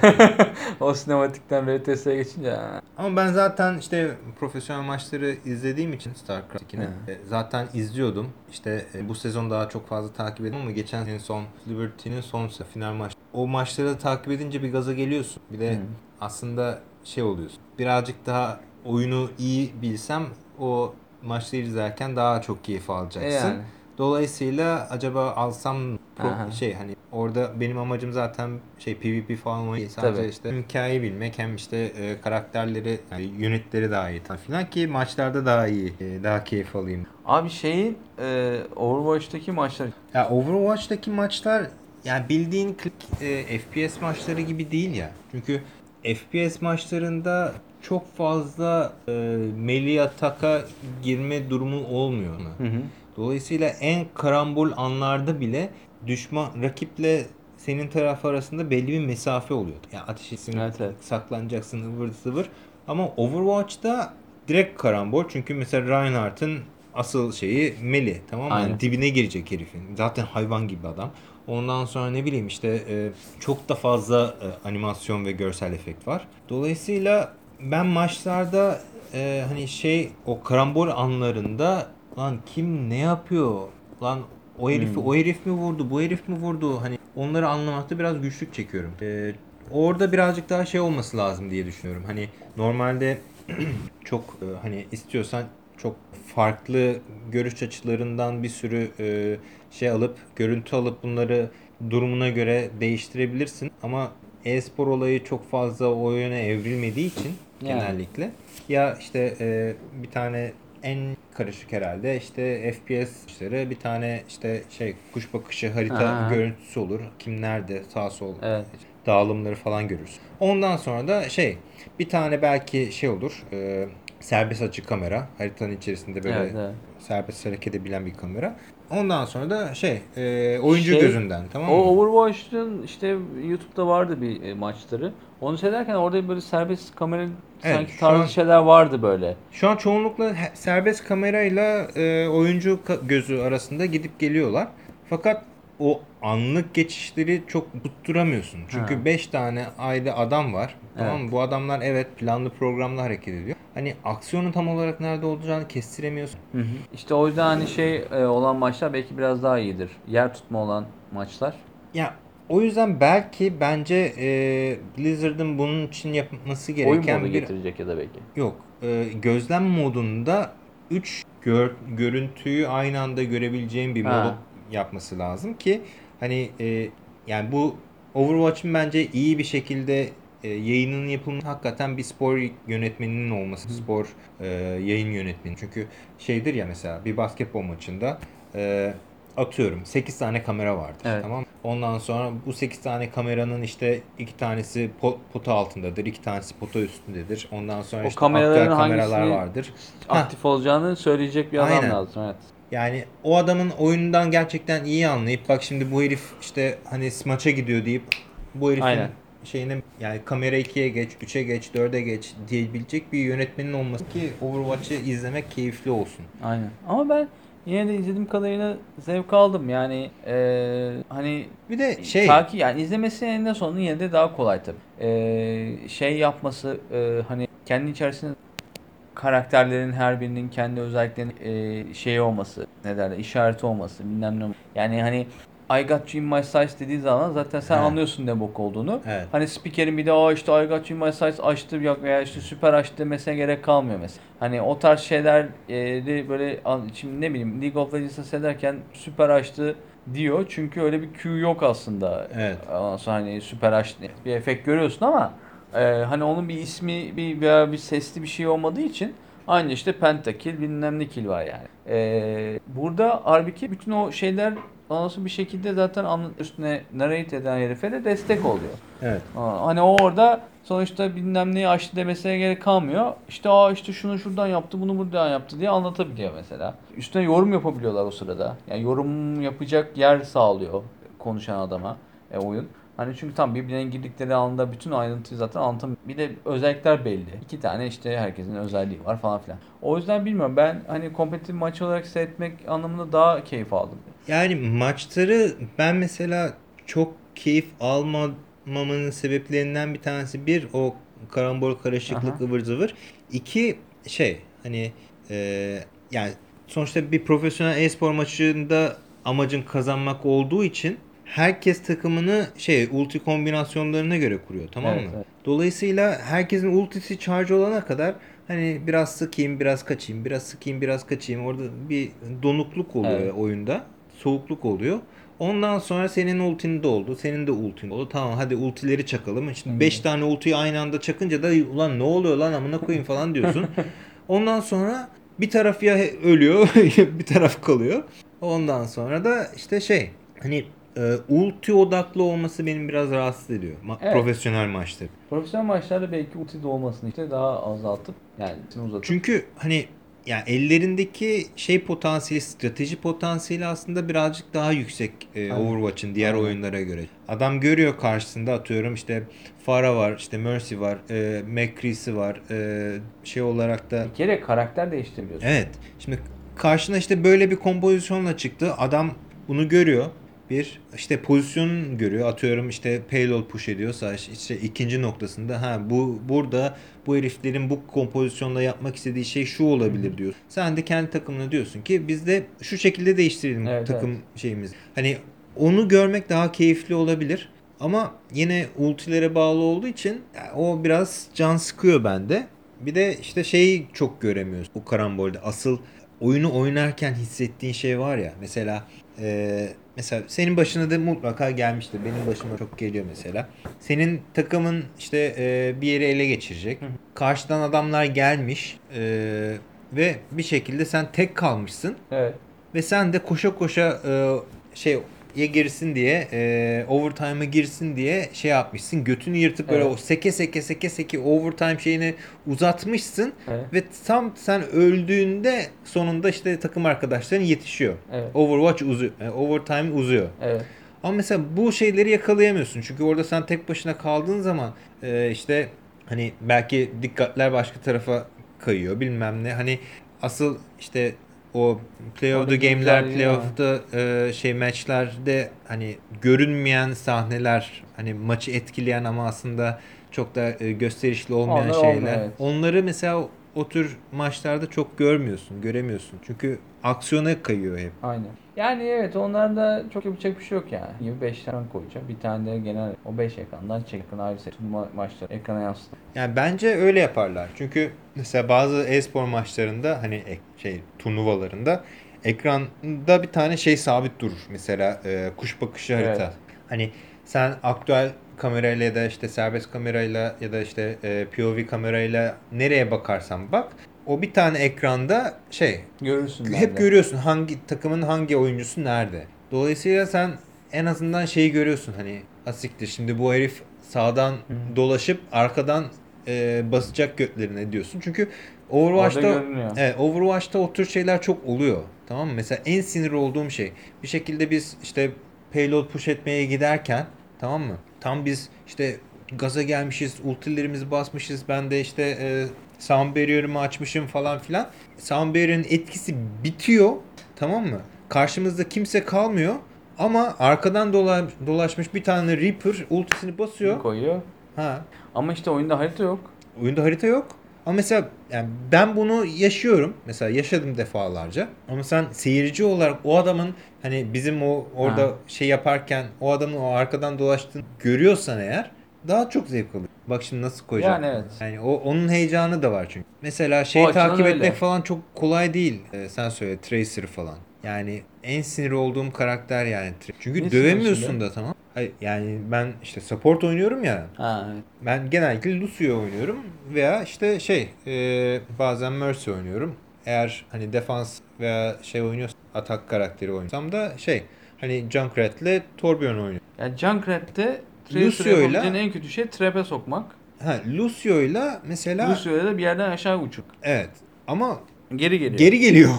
o sinematikten RTS'ye geçince. Ama ben zaten işte profesyonel maçları izlediğim için StarCraft 2'ni Hı. e, zaten izliyordum. İşte e, bu sezon daha çok fazla takip ettim ama geçen sene son Liberty'nin son final maç. O maçları da takip edince bir gaza geliyorsun. Bir de Hı. aslında şey oluyorsun. Birazcık daha oyunu iyi bilsem o maçları izlerken daha çok keyif E alacaksın. yani. Dolayısıyla acaba alsam pro- Aha. şey hani orada benim amacım zaten şey PvP falan değil. sadece Tabii. işte hem hikayeyi bilmek hem işte e, karakterleri yani unitleri daha iyi filan ki maçlarda daha iyi e, daha keyif alayım. Abi şeyin e, Overwatch'taki maçlar Ya Overwatch'taki maçlar yani bildiğin klik e, FPS maçları gibi değil ya. Çünkü FPS maçlarında çok fazla e, melee ataka girme durumu olmuyor. Hı hı. Dolayısıyla en karambol anlarda bile düşman rakiple senin taraf arasında belli bir mesafe oluyor. Yani ateş etsin, Evet, evet. saklanacaksın ıvır zıvır. Ama Overwatch'ta direkt karambol. Çünkü mesela Reinhardt'ın asıl şeyi Meli. Tamam mı? Aynen. Yani dibine girecek herifin. Zaten hayvan gibi adam. Ondan sonra ne bileyim işte e, çok da fazla e, animasyon ve görsel efekt var. Dolayısıyla ben maçlarda e, hani şey o karambol anlarında lan kim ne yapıyor? Lan o herifi Hmm. o herif mi vurdu? Bu herif mi vurdu? Hani onları anlamakta biraz güçlük çekiyorum. E, orada birazcık daha şey olması lazım diye düşünüyorum. Hani normalde çok e, hani istiyorsan çok farklı görüş açılarından bir sürü e, şey alıp görüntü alıp bunları durumuna göre değiştirebilirsin ama e-spor olayı çok fazla o yöne evrilmediği için Yani. genellikle ya işte e, bir tane en karışık herhalde işte FPS işleri bir tane işte şey kuş bakışı harita Aha. görüntüsü olur. Kim nerede sağ sol Evet. dağılımları falan görürsün. Ondan sonra da şey bir tane belki şey olur e, serbest açı kamera haritanın içerisinde böyle Evet, evet. serbest hareket edebilen bir kamera. Ondan sonra da şey e, oyuncu Şey, gözünden tamam mı? O Overwatch'ın işte YouTube'da vardı bir e, maçları. Onu seyrederken orada böyle serbest kamera Evet, sanki tarzı an- şeyler vardı böyle. Şu an çoğunlukla serbest kamerayla e, oyuncu gözü arasında gidip geliyorlar. Fakat o anlık geçişleri çok tutturamıyorsun. Çünkü Ha. 5 tane ayrı adam var. Tamam mı? Evet. Bu adamlar evet planlı programlı hareket ediyor. Hani aksiyonun tam olarak nerede olacağını kestiremiyorsun. İşte o yüzden hani şey e, olan maçlar belki biraz daha iyidir. Yer tutma olan maçlar. Ya o yüzden belki bence e, Blizzard'ın bunun için yapması Oyun gereken modu bir getirecek ya da belki. Yok. e, gözlem modunda 3 görüntüyü aynı anda görebileceğim bir Ha. Yapması lazım ki hani e, yani bu Overwatch'ın bence iyi bir şekilde e, yayının yapılması hakikaten bir spor yönetmeninin olması. Spor e, yayın yönetmeni. Çünkü şeydir ya mesela bir basketbol maçında e, atıyorum 8 tane kamera vardır. Evet. Tamam? Ondan sonra bu 8 tane kameranın işte iki tanesi po- pota altındadır, iki tanesi pota üstündedir. Ondan sonra O işte kameraların kameralar vardır. Aktif olacağını söyleyecek bir adam Aynen. lazım. Evet. Yani o adamın oyundan gerçekten iyi anlayıp bak şimdi bu herif işte hani maça gidiyor deyip bu herifin Aynen. şeyine yani kamera 2'ye geç, 3'e geç, 4'e geç diyebilecek bir yönetmenin olması ki Overwatch'ı izlemek keyifli olsun. Aynen. Ama ben yine de izlediğim kadarıyla zevk aldım. Yani e, hani Bir de şey takip yani izlemesi eninde sonunda yine de daha kolay tabii. E, şey yapması e, hani kendi içerisinde karakterlerin her birinin kendi özelliklerinin e, şeyi olması, ne derler, işareti olması, bilmem ne. Yani hani I got you in my sights dediği zaman zaten sen He. anlıyorsun ne bok olduğunu. Evet. Hani spikerin bir de aa işte I got you in my sights açtı ya veya işte süper açtı demesine gerek kalmıyor mesela. Hani o tarz şeyler de böyle şimdi ne bileyim League of Legends'ı seyrederken süper açtı diyor. Çünkü öyle bir Q yok aslında. Evet. Ondan sonra hani süper açtı bir efekt görüyorsun ama e, hani onun bir ismi bir veya bir sesli bir şey olmadığı için aynı işte pentakill bilmem ne kill var yani. E, burada halbuki bütün o şeyler nasıl bir şekilde zaten üstüne narrate eden herife de destek oluyor. Evet. Hani o orada sonuçta bilmem neyi açtı demesine gerek kalmıyor. İşte aa işte şunu şuradan yaptı, bunu buradan yaptı diye anlatabiliyor mesela. Üstüne yorum yapabiliyorlar o sırada. Yani yorum yapacak yer sağlıyor konuşan adama e, oyun. Hani çünkü tam birbirine girdikleri anda bütün ayrıntıyı zaten anlatam. Bir de özellikler belli. İki tane işte herkesin özelliği var falan filan. O yüzden bilmiyorum ben hani kompetitif maç olarak seyretmek anlamında daha keyif aldım. Yani maçları ben mesela çok keyif almamamın sebeplerinden bir tanesi bir o karambol karışıklık Aha. ıvır zıvır. İki şey hani e, yani sonuçta bir profesyonel e-spor maçında amacın kazanmak olduğu için herkes takımını şey ulti kombinasyonlarına göre kuruyor tamam Evet, mı? evet. Dolayısıyla herkesin ultisi charge olana kadar hani biraz sıkayım, biraz kaçayım, biraz sıkayım, biraz kaçayım. Orada bir donukluk oluyor Evet. oyunda. Soğukluk oluyor. Ondan sonra senin ultin de oldu. Senin de ultin oldu. Tamam hadi ultileri çakalım. Şimdi 5 tane ultiyi aynı anda çakınca da ulan ne oluyor lan amına koyayım falan diyorsun. Ondan sonra bir taraf ya ölüyor bir taraf kalıyor. Ondan sonra da işte şey hani e, ulti odaklı olması benim biraz rahatsız ediyor. Ma- Evet. Profesyonel maçta. Profesyonel maçlarda belki ulti de olmasını işte daha azaltıp yani uzatıp Çünkü hani ya ellerindeki şey potansiyeli, strateji potansiyeli aslında birazcık daha yüksek e. Overwatch'ın diğer Aynen. oyunlara göre. Adam görüyor karşısında atıyorum işte Pharah var, işte Mercy var, e, McCree'si var. E, şey olarak da Bir kere karakter değiştirebiliyorsun. Evet. Şimdi karşına işte böyle bir kompozisyonla çıktı. Adam bunu görüyor. Bir işte pozisyon görüyor. Atıyorum işte payload push ediyorsa işte ikinci noktasında ha bu burada bu heriflerin bu kompozisyonla yapmak istediği şey şu olabilir diyor. Sen de kendi takımına diyorsun ki biz de şu şekilde değiştirelim Evet, takım şeyimiz. Hani onu görmek daha keyifli olabilir. Ama yine ultilere bağlı olduğu için o biraz can sıkıyor bende. Bir de işte şeyi çok göremiyoruz bu karambolde. Asıl oyunu oynarken hissettiğin şey var ya. Mesela e, mesela senin başına da mutlaka gelmiştir. Benim başıma çok geliyor mesela. Senin takımın işte e, bir yeri ele geçirecek. Karşıdan adamlar gelmiş e, ve bir şekilde sen tek kalmışsın. Evet. Ve sen de koşa koşa e, şey ya girsin diye e, overtime'a girsin diye şey yapmışsın. Götünü yırtıp böyle Evet. o seke seke seke seke overtime şeyini uzatmışsın. Evet. Ve tam sen öldüğünde sonunda işte takım arkadaşların yetişiyor. Evet. Overwatch uzuyor. e, overtime uzuyor. Evet. Ama mesela bu şeyleri yakalayamıyorsun. Çünkü orada sen tek başına kaldığın zaman e, işte hani belki dikkatler başka tarafa kayıyor bilmem ne. Hani asıl işte o play of the game'ler, güzel play ya. of the e, şey maçlarda hani görünmeyen sahneler, hani maçı etkileyen ama aslında çok da e, gösterişli olmayan Onlar şeyler. olmuyor, evet. Onları mesela o, tür maçlarda çok görmüyorsun, göremiyorsun. Çünkü aksiyona kayıyor hep. Aynen. Yani evet onlarda çok yapacak bir şey yok yani. Gibi 5 tane koyacağım. Bir tane de genel o 5 ekrandan çek. Ekran ayrı seç. Ma- maçları ekrana yansıt. Yani bence öyle yaparlar. Çünkü mesela bazı e-spor maçlarında hani şey turnuvalarında ekranda bir tane şey sabit durur. Mesela e, kuş bakışı harita. Evet. Hani sen aktüel kamerayla ya da işte serbest kamerayla ya da işte e, POV kamerayla nereye bakarsan bak o bir tane ekranda şey Görürsün hep bende. görüyorsun hangi takımın hangi oyuncusu nerede. Dolayısıyla sen en azından şeyi görüyorsun hani asiktir şimdi bu herif sağdan dolaşıp arkadan e, basacak götlerine diyorsun. Çünkü Overwatch'ta evet, Overwatch'ta o tür şeyler çok oluyor. Tamam mı? Mesela en sinir olduğum şey bir şekilde biz işte payload push etmeye giderken tamam mı? Tam biz işte gaza gelmişiz, ultilerimizi basmışız. Ben de işte e, sound barrier'ımı açmışım falan filan. Sound barrier'ın etkisi bitiyor. Tamam mı? Karşımızda kimse kalmıyor. Ama arkadan dola- dolaşmış bir tane Reaper ultisini basıyor. koyuyor. Ha. Ama işte oyunda harita yok. Oyunda harita yok. Ama mesela yani ben bunu yaşıyorum. Mesela yaşadım defalarca. Ama sen seyirci olarak o adamın hani bizim o orada Ha. şey yaparken o adamın o arkadan dolaştığını görüyorsan eğer daha çok zevk alıyor. Bak şimdi nasıl koyacağım. Yani evet. Yani o onun heyecanı da var çünkü. Mesela şey takip öyle. etmek falan çok kolay değil. Ee, sen söyle Tracer falan. Yani en sinir olduğum karakter yani. Çünkü Ne dövemiyorsun da tamam. Hayır, yani ben işte support oynuyorum ya. Ha evet. Ben genellikle Lucio oynuyorum veya işte şey e, bazen Mercy oynuyorum. Eğer hani defans veya şey oynuyorsam atak karakteri oynuyorsam da şey hani Junkrat'le Torbjorn oynuyorum. Yani Junkrat'te Lucio'yla- en kötü şey trap'e sokmak. Ha Lucio'yla mesela Lucio'ya da bir yerden aşağı uçuk. evet ama Geri geliyor. geri geliyor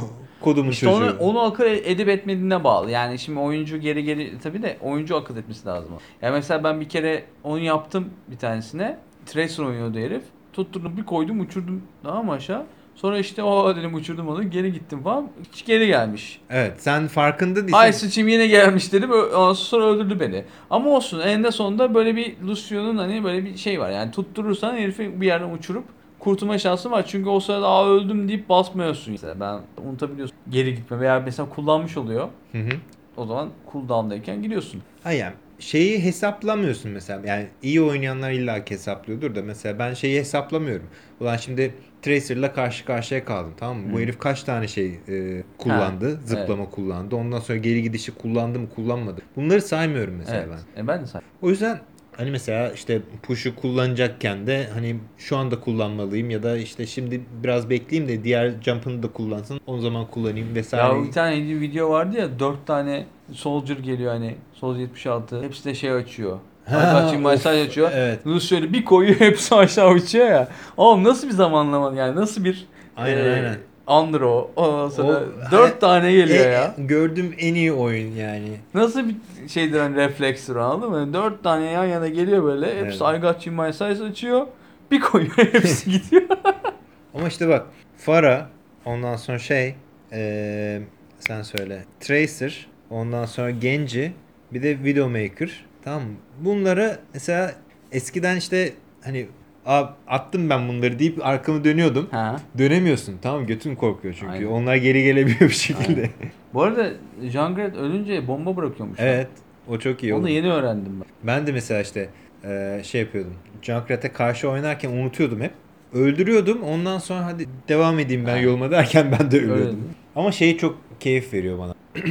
kodumun İşte çocuğu. onu, onu akıl edip etmediğine bağlı. Yani şimdi oyuncu geri geri tabii de oyuncu akıl etmesi lazım. o. Yani mesela ben bir kere onu yaptım bir tanesine. Tracer oynuyordu herif. Tutturdum bir koydum uçurdum tamam mı aşağı. Sonra işte o dedim uçurdum onu geri gittim falan. Hiç geri gelmiş. Evet sen farkında değilsin. Ay sıçayım yine gelmiş dedim. Sonra öldürdü beni. Ama olsun eninde sonunda böyle bir Lucio'nun hani böyle bir şey var. Yani tutturursan herifi bir yerden uçurup kurtulma şansı var. Çünkü o sırada aa öldüm deyip basmıyorsun. Mesela ben unutabiliyorsun. Geri gitme veya mesela kullanmış oluyor. Hı hı. O zaman cooldown'dayken gidiyorsun. Hayır yani şeyi hesaplamıyorsun mesela. Yani iyi oynayanlar illa hesaplıyordur da mesela ben şeyi hesaplamıyorum. Ulan şimdi Tracer'la karşı karşıya kaldım tamam mı? Bu Hı. herif kaç tane şey e, kullandı, zıplama kullandı. Ondan sonra geri gidişi kullandı mı kullanmadı. Bunları saymıyorum mesela evet. ben. E ben de say. O yüzden hani mesela işte push'u kullanacakken de hani şu anda kullanmalıyım ya da işte şimdi biraz bekleyeyim de diğer jump'ını da kullansın. O zaman kullanayım vesaire. Ya bir tane video vardı ya dört tane soldier geliyor hani Soldier 76 hepsi de şey açıyor. Of, mesaj açıyor. Evet. Lucia'yı bir koyuyor hepsi aşağı uçuyor ya. Oğlum nasıl bir zamanlama yani nasıl bir Aynen, e, aynen. Andır o. Ondan sonra O- dört ha- tane geliyor E, ya. Gördüğüm en iyi oyun yani. Nasıl bir şeydir hani reflekstir anladın mı? Dört tane yan yana geliyor böyle. Hepsi Evet. I got you my size açıyor. Bir koyuyor hepsi gidiyor. Ama işte bak Farah ondan sonra şey eee, sen söyle Tracer ondan sonra Genji bir de Widowmaker tamam mı? Bunları mesela eskiden işte hani Aa, attım ben bunları deyip arkamı dönüyordum. ha. Dönemiyorsun tamam götün korkuyor çünkü. Aynen. Onlar geri gelebiliyor bir şekilde. Bu arada Junglet ölünce bomba bırakıyormuş. evet o çok iyi Onu oldu. yeni öğrendim ben. Ben de mesela işte eee, şey yapıyordum. Junkrat'e karşı oynarken unutuyordum hep. öldürüyordum. Ondan sonra hadi devam edeyim ben Ha. yoluma derken ben de ölüyordum. mi? Ama şey çok keyif veriyor bana.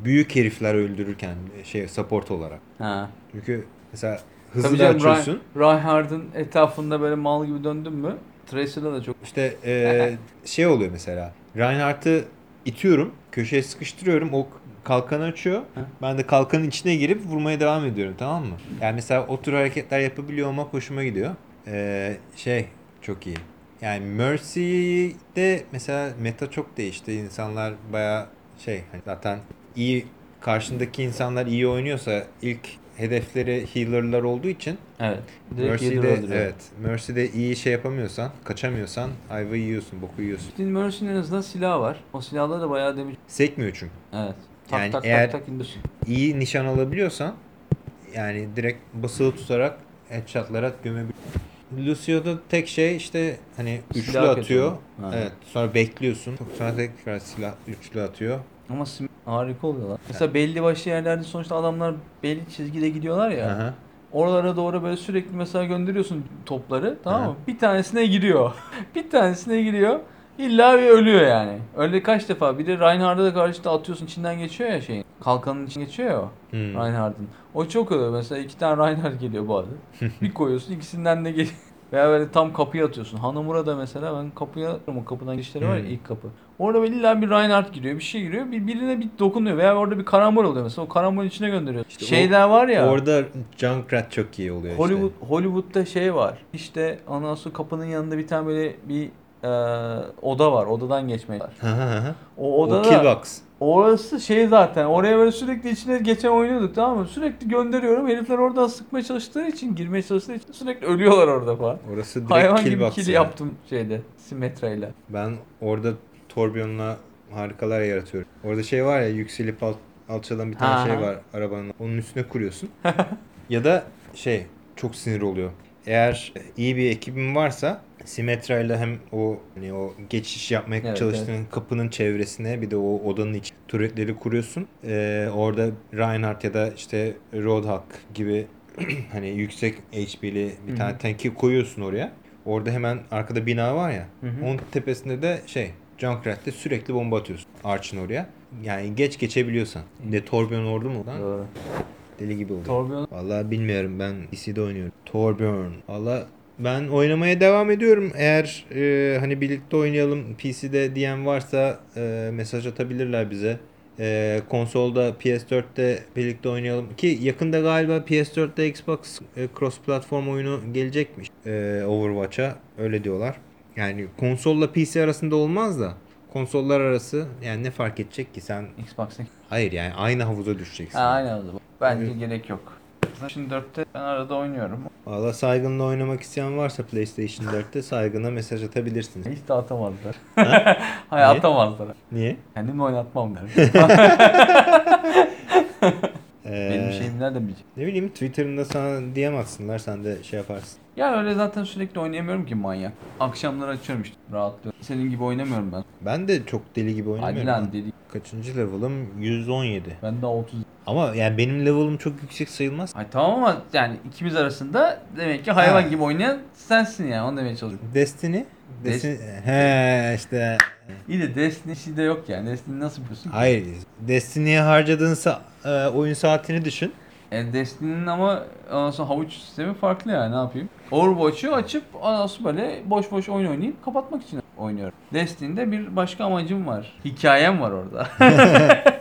Büyük herifler öldürürken şey support olarak. Ha. Çünkü mesela Tabii hızlı da canım açıyorsun. Ryan- Reinhardt'ın etrafında böyle mal gibi döndün mü? Tracer'da da çok İşte e, şey oluyor mesela. Reinhardt'ı itiyorum. Köşeye sıkıştırıyorum. O kalkanı açıyor. Ben de kalkanın içine girip vurmaya devam ediyorum tamam mı? Yani mesela o tür hareketler yapabiliyor olmak hoşuma gidiyor. E, şey çok iyi. Yani Mercy'de mesela meta çok değişti. İnsanlar baya şey hani zaten iyi karşındaki insanlar iyi oynuyorsa ilk hedefleri healer'lar olduğu için Evet. Mercy'de, evet Mercy'de iyi şey yapamıyorsan, kaçamıyorsan ayva yiyorsun, boku yiyorsun. Steel Mercy'nin en azından silahı var. O silahla da bayağı damage. Sekmiyor çünkü. Evet. Tak Yani tak eğer- tak tak indir. İyi nişan alabiliyorsan yani direkt basılı tutarak headshotlara gömebiliyorsun. Lucio'da tek şey işte hani üçlü Silah kötü atıyor. Ha. Evet. Sonra bekliyorsun. Sonra tekrar silah üçlü atıyor. Ama sim harika oluyorlar. Mesela belli başlı yerlerde sonuçta adamlar belli çizgide gidiyorlar ya. Aha. Oralara doğru böyle sürekli mesela gönderiyorsun topları tamam mı? Bir tanesine giriyor. bir tanesine giriyor. İlla bir ölüyor yani. Öyle kaç defa. Bir de Reinhardt'a da karşıda atıyorsun içinden geçiyor ya şeyin. Kalkanın içinden geçiyor ya o. Hmm. Reinhardt'ın. O çok oluyor. Mesela iki tane Reinhardt geliyor bazen. bir koyuyorsun ikisinden de geliyor. Veya böyle tam kapıya atıyorsun. Hanamura da mesela ben kapıya atıyorum. O kapıdan girişleri var ya Hmm. ilk kapı. Orada illa bir Reinhardt giriyor. Bir şey giriyor. Bir, birine bir dokunuyor. Veya orada bir karambol oluyor mesela. O karambolün içine gönderiyor. İşte o- Şeyler var ya. Orada Junkrat çok iyi oluyor Hollywood işte. Hollywood'da şey var. İşte ondan sonra kapının yanında bir tane böyle bir e, oda var. Odadan geçmek var. O O odada killbox. orası şey zaten. Oraya böyle sürekli içine geçen oynuyorduk tamam mı? Sürekli gönderiyorum. Herifler oradan sıkmaya çalıştıkları için, girmeye çalıştıkları için sürekli ölüyorlar orada falan. Orası direkt Hayvan gibi killbox. kill yani. yaptım şeyde. Simetrayla. Ben orada Torbjorn'la harikalar yaratıyorum. Orada şey var ya yükselip alt, alçalan bir tane Ha, şey var arabanın. Onun üstüne kuruyorsun. ya da şey çok sinir oluyor. Eğer iyi bir ekibin varsa Symmetra ile hem o hani o geçiş yapmaya Evet, çalıştığın kapının çevresine bir de o odanın iç turretleri kuruyorsun. Ee, orada Reinhardt ya da işte Roadhog gibi hani yüksek HP'li bir tane tanki koyuyorsun oraya. Orada hemen arkada bina var ya. Hı hı. Onun tepesinde de şey Junkrat'te sürekli bomba atıyorsun Arch'ın oraya. Yani geç geçebiliyorsan. De Torbjorn ordu mu lan? Doğru. Deli gibi oluyor. Torbjorn Vallahi bilmiyorum ben PC'de oynuyorum. Torbjorn. Valla ben oynamaya devam ediyorum. Eğer e, hani birlikte oynayalım PC'de diyen varsa e, mesaj atabilirler bize. E, konsolda PS4'te birlikte oynayalım. Ki yakında galiba PS4'te Xbox e, cross platform oyunu gelecekmiş. E, Overwatch'a öyle diyorlar. Yani konsolla PC arasında olmaz da konsollar arası yani ne fark edecek ki sen Xbox'ın. hayır yani aynı havuza düşeceksin. Ha aynen oldu. Bence Evet. gerek yok. Şimdi 4'te ben arada oynuyorum. Valla Saygın'la oynamak isteyen varsa PlayStation 4'te Saygın'a mesaj atabilirsiniz. Hiç de atamazlar. Ha? Hayır Niye? atamazlar. Niye? Kendimi oynatmam der. Ee, Benim şeyim nereden bilecek? Ne bileyim Twitter'ında sana atsınlar sen de şey yaparsın. Ya öyle zaten sürekli oynayamıyorum ki manyak. Akşamları açıyorum işte rahatlıyorum. Senin gibi oynamıyorum ben. Ben de çok deli gibi Hadi oynamıyorum. lan dedi. Kaçıncı level'ım? 117. Ben daha 30. Ama yani benim level'ım çok yüksek sayılmaz. Ay tamam ama yani ikimiz arasında demek ki hayvan Ha. gibi oynayan sensin yani onu demeye çalışıyorum. Destiny? Des- Destiny he işte. İyi de Destiny'si de yok yani. Destiny nasıl biliyorsun ki? Hayır. Destiny'ye harcadığın sa- e, oyun saatini düşün. E, Destiny'nin ama ondan sonra havuç sistemi farklı yani ne yapayım? Overwatch'u açıp ondan sonra böyle boş boş oyun oynayıp kapatmak için oynuyorum. Destiny'de bir başka amacım var. Hikayem var orada.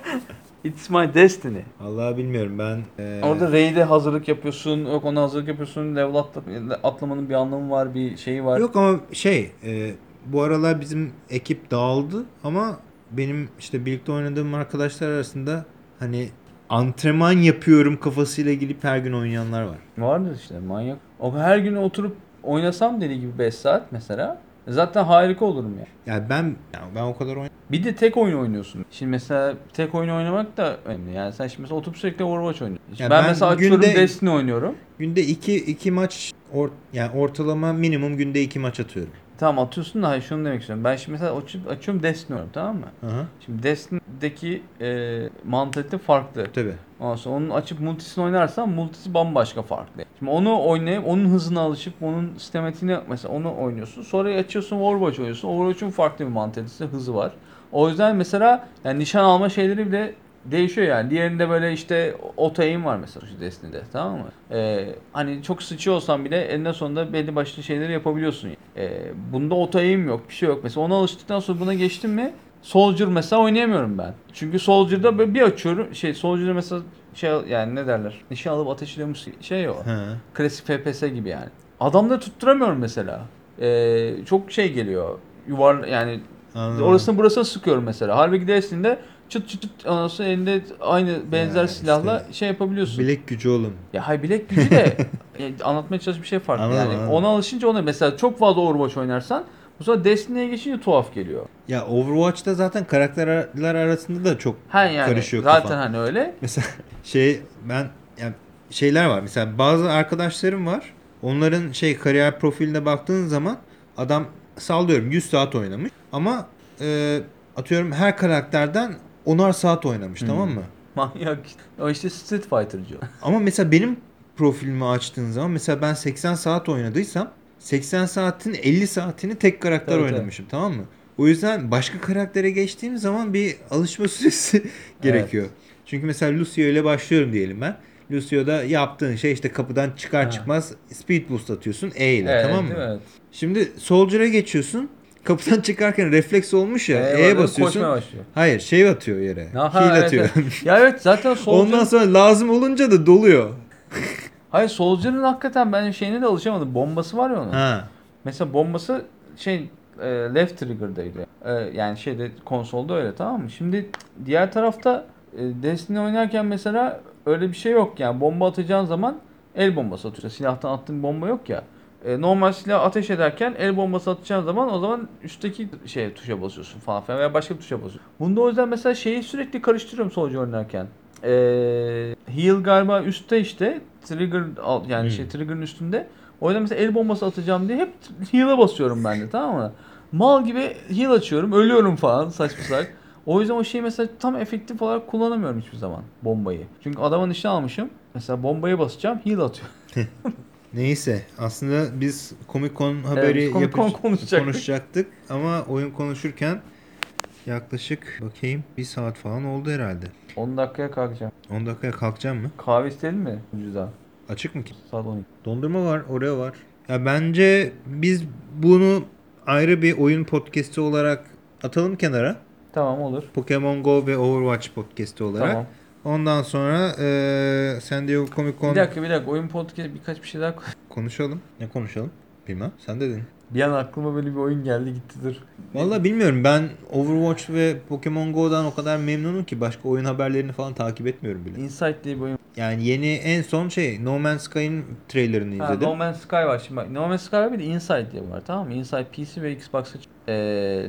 It's my destiny. Vallahi bilmiyorum ben. e, Orada raid'e hazırlık yapıyorsun, yok ona hazırlık yapıyorsun, level atla, atlamanın bir anlamı var, bir şeyi var. Yok ama şey e, bu aralar bizim ekip dağıldı ama benim işte birlikte oynadığım arkadaşlar arasında hani antrenman yapıyorum kafasıyla gelip her gün oynayanlar var. Vardır işte manyak. O her gün oturup oynasam deli gibi 5 saat mesela zaten harika olurum ya. Yani ben yani ben o kadar oyn Bir de tek oyun oynuyorsun. Şimdi mesela tek oyun oynamak da önemli. Yani sen şimdi mesela oturup sürekli Overwatch oynuyorsun. Ya ben, ben mesela açıyorum günde- Destiny oynuyorum. günde iki iki maç or, yani ortalama minimum günde iki maç atıyorum. Tamam atıyorsun da hayır şunu demek istiyorum. Ben şimdi mesela açıp, açıyorum Destiny oynuyorum tamam mı? Hı hı. Şimdi Destiny'deki e, mantalite farklı. Tabii. Ondan sonra onun açıp multisini oynarsan multisi bambaşka farklı. Şimdi onu oynayıp onun hızına alışıp onun sistematiğini mesela onu oynuyorsun. Sonra açıyorsun Overwatch oynuyorsun. Overwatch'un farklı bir mantalitesi, hızı var. O yüzden mesela yani nişan alma şeyleri bile değişiyor yani. Diğerinde böyle işte aim var mesela şu Destiny'de tamam mı? Ee, hani çok sıçıyor olsan bile eninde sonunda belli başlı şeyleri yapabiliyorsun. Ee, bunda aim yok, bir şey yok. Mesela ona alıştıktan sonra buna geçtim mi Soldier mesela oynayamıyorum ben. Çünkü Soldier'da böyle bir açıyorum şey Soldier'da mesela şey yani ne derler? Nişan alıp ateş ediyormuş şey o. Klasik FPS gibi yani. Adamları tutturamıyorum mesela. Ee, çok şey geliyor. Yuvar yani Anladım. orasını burasını sıkıyorum mesela. Halbuki Destiny'de çıt çıt çıt sonra elinde aynı benzer Ya silahla işte şey yapabiliyorsun. Bilek gücü oğlum. Ya hay bilek gücü de yani anlatmaya çalıştığım bir şey farklı. Anladım, yani anladım. ona alışınca ona mesela çok fazla Overwatch oynarsan bu sefer Destiny'ye geçince tuhaf geliyor. Ya Overwatch'ta zaten karakterler arasında da çok Ha yani Karışıyor zaten kafan. hani öyle. Mesela şey ben yani şeyler var. Mesela bazı arkadaşlarım var. Onların şey kariyer profiline baktığın zaman adam sallıyorum 100 saat oynamış ama e, atıyorum her karakterden onar saat oynamış Hmm. tamam mı? Manyak. O işte Street Fighter'cı. Ama mesela benim profilimi açtığın zaman mesela ben 80 saat oynadıysam 80 saatin 50 saatini tek karakter Tabii, tabii. oynamışım tamam mı? O yüzden başka karaktere geçtiğim zaman bir alışma süresi gerekiyor. Çünkü mesela Lucio ile başlıyorum diyelim ben. Lucio'da yaptığın şey işte kapıdan çıkar Ha. çıkmaz speed boost atıyorsun E ile Evet, tamam mı? mi? Şimdi Soldier'a geçiyorsun. Kapıdan çıkarken refleks olmuş ya. Ee, E'ye böyle basıyorsun. Hayır şey atıyor yere. Aha, Heal evet, atıyor. Ya evet zaten Soldier... Ondan sonra lazım olunca da doluyor. Hayır Soldier'ın hakikaten ben şeyine de alışamadım. Bombası var ya onun. Ha. Mesela bombası şey e, left trigger'daydı. E, yani şeyde konsolda öyle tamam mı? Şimdi diğer tarafta e, Destiny oynarken mesela öyle bir şey yok yani. Bomba atacağın zaman el bombası atıyorsun. Silahtan attığın bomba yok ya. E, normal silah ateş ederken el bombası atacağın zaman o zaman üstteki şeye tuşa basıyorsun falan filan veya başka bir tuşa basıyorsun. Bunda o yüzden mesela şeyi sürekli karıştırıyorum Soldier oynarken. E, heal galiba üstte işte trigger yani Hmm. şey trigger'ın üstünde. O yüzden mesela el bombası atacağım diye hep heal'a basıyorum ben de tamam mı? Mal gibi heal açıyorum, ölüyorum falan saçma salak. O yüzden o şeyi mesela tam efektif olarak kullanamıyorum hiçbir zaman bombayı. Çünkü adamın işini almışım. Mesela bombayı basacağım, heal atıyor. Neyse aslında biz Comic Con haberi biz Comic Con yapış- konuşacaktık. konuşacaktık ama oyun konuşurken yaklaşık bakayım bir saat falan oldu herhalde. 10 dakikaya kalkacağım. 10 dakikaya kalkacağım mı? Kahve istedin mi? Ucuza. Açık mı ki? Saat 12. Dondurma var, oraya var. Ya bence biz bunu ayrı bir oyun podcast'i olarak atalım kenara. Tamam olur. Pokemon Go ve Overwatch podcast'i olarak. Tamam. Ondan sonra eee San Diego Comic Con Bir dakika bir dakika oyun podcast birkaç bir şey daha koy- konuşalım. Ne konuşalım? Bilmem. Sen dedin. Bir an aklıma böyle bir oyun geldi gitti dur. Vallahi bilmiyorum. Ben Overwatch ve Pokemon Go'dan o kadar memnunum ki başka oyun haberlerini falan takip etmiyorum bile. Insight diye bir oyun. Yani yeni en son şey No Man's Sky'ın trailerını Ha, izledim. no Man's Sky var şimdi bak. No Man's Sky var bir de Inside diye var tamam mı? Inside PC ve Xbox'a Ee,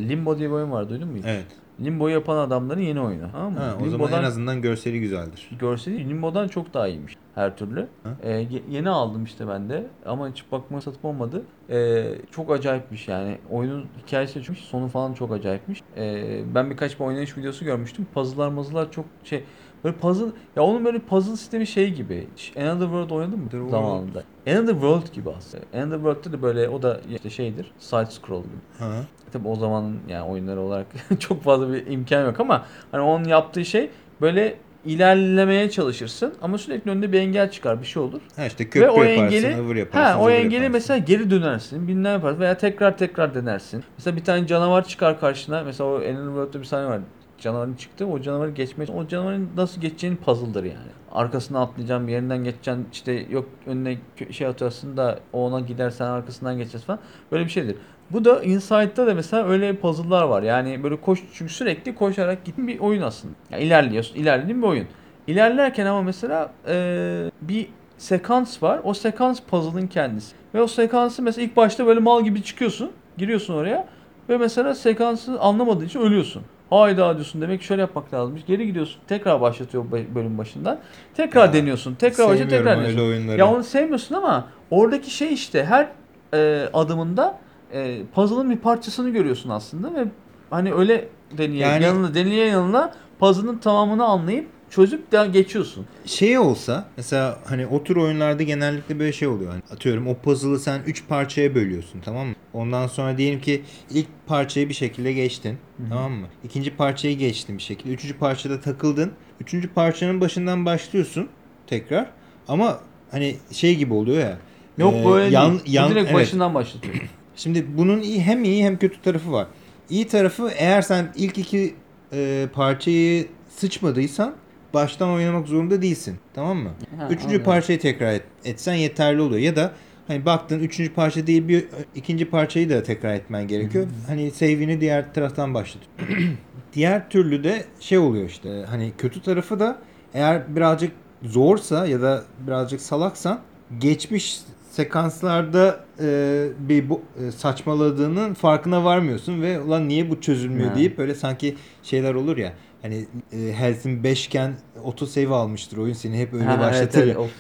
Limbo diye bir oyun var duydun mu? hiç? Evet. Limbo'yu yapan adamların yeni oyunu. Tamam mı? Ha, o zaman en azından görseli güzeldir. görseli Limbo'dan çok daha iyiymiş her türlü. Ha? Ee, ye- yeni aldım işte ben de ama hiç bakma satım olmadı. Ee, çok acayipmiş yani. Oyunun hikayesi çok sonu falan çok acayipmiş. Ee, ben birkaç bir oynayış videosu görmüştüm. Puzzle'lar mazılar çok şey böyle puzzle ya onun böyle puzzle sistemi şey gibi. Another World oynadın mı Another zamanında? Another World gibi aslında. Another World'da da böyle o da işte şeydir. Side scroll gibi. Ha. Tabii o zamanın yani oyunları olarak çok fazla bir imkan yok ama hani onun yaptığı şey böyle ilerlemeye çalışırsın ama sürekli önünde bir engel çıkar bir şey olur. Ha işte Ve köprü o yaparsın, engeli- ıvır yaparsın. Ha o engeli yaparsın. mesela geri dönersin, bilmem yaparsın veya tekrar tekrar denersin. Mesela bir tane canavar çıkar karşına. Mesela o Another World'da bir sahne var. Canavarın çıktı. O canavarı geçmek, o canavarın nasıl geçeceğinin puzzle'dır yani. Arkasına atlayacaksın, bir yerinden geçeceksin. işte yok önüne şey atarsın da ona gidersen arkasından geçeceksin falan. Böyle bir şeydir. Bu da Inside'da da mesela öyle puzzle'lar var. Yani böyle koş çünkü sürekli koşarak gittiğin bir oyun aslında. Yani ilerliyorsun, ilerlediğin bir oyun. İlerlerken ama mesela eee, bir sekans var. O sekans puzzle'ın kendisi. Ve o sekansı mesela ilk başta böyle mal gibi çıkıyorsun. Giriyorsun oraya. Ve mesela sekansı anlamadığın için ölüyorsun. Hayda diyorsun demek şöyle yapmak lazımmış. Geri gidiyorsun. Tekrar başlatıyor ba- bölüm başından. Tekrar Ya, deniyorsun. Tekrar. Sevmiyorum Tekrar deniyorsun. oyunları. Ya onu sevmiyorsun ama oradaki şey işte her e, adımında e, puzzle'ın bir parçasını görüyorsun aslında ve hani öyle deneye Yani- yanına deneye yanına puzzle'ın tamamını anlayıp çözüp de geçiyorsun. şey olsa mesela hani o tür oyunlarda genellikle böyle şey oluyor. Hani atıyorum o puzzle'ı sen 3 parçaya bölüyorsun tamam mı? Ondan sonra diyelim ki ilk parçayı bir şekilde geçtin. Tamam mı? İkinci parçayı geçtin bir şekilde. Üçüncü parçada takıldın. Üçüncü parçanın başından başlıyorsun tekrar. Ama hani şey gibi oluyor ya. Yok e, böyle yan- değil. Yan- direkt evet. başından başlatıyor. Şimdi bunun iyi, hem iyi hem kötü tarafı var. İyi tarafı eğer sen ilk iki e, parçayı sıçmadıysan baştan oynamak zorunda değilsin. Tamam mı? Ha, üçüncü anladım. parçayı tekrar et- etsen yeterli oluyor. Ya da hani baktın üçüncü parça değil bir ikinci parçayı da tekrar etmen gerekiyor. Hani save'ini diğer taraftan başlat. diğer türlü de şey oluyor işte hani kötü tarafı da eğer birazcık zorsa ya da birazcık salaksan geçmiş sekanslarda e, bir bu, e, saçmaladığının farkına varmıyorsun ve ulan niye bu çözülmüyor Ha. deyip böyle sanki şeyler olur ya hani e, Health'in 5 iken auto save almıştır oyun seni hep öyle Ha, başlatır evet, evet.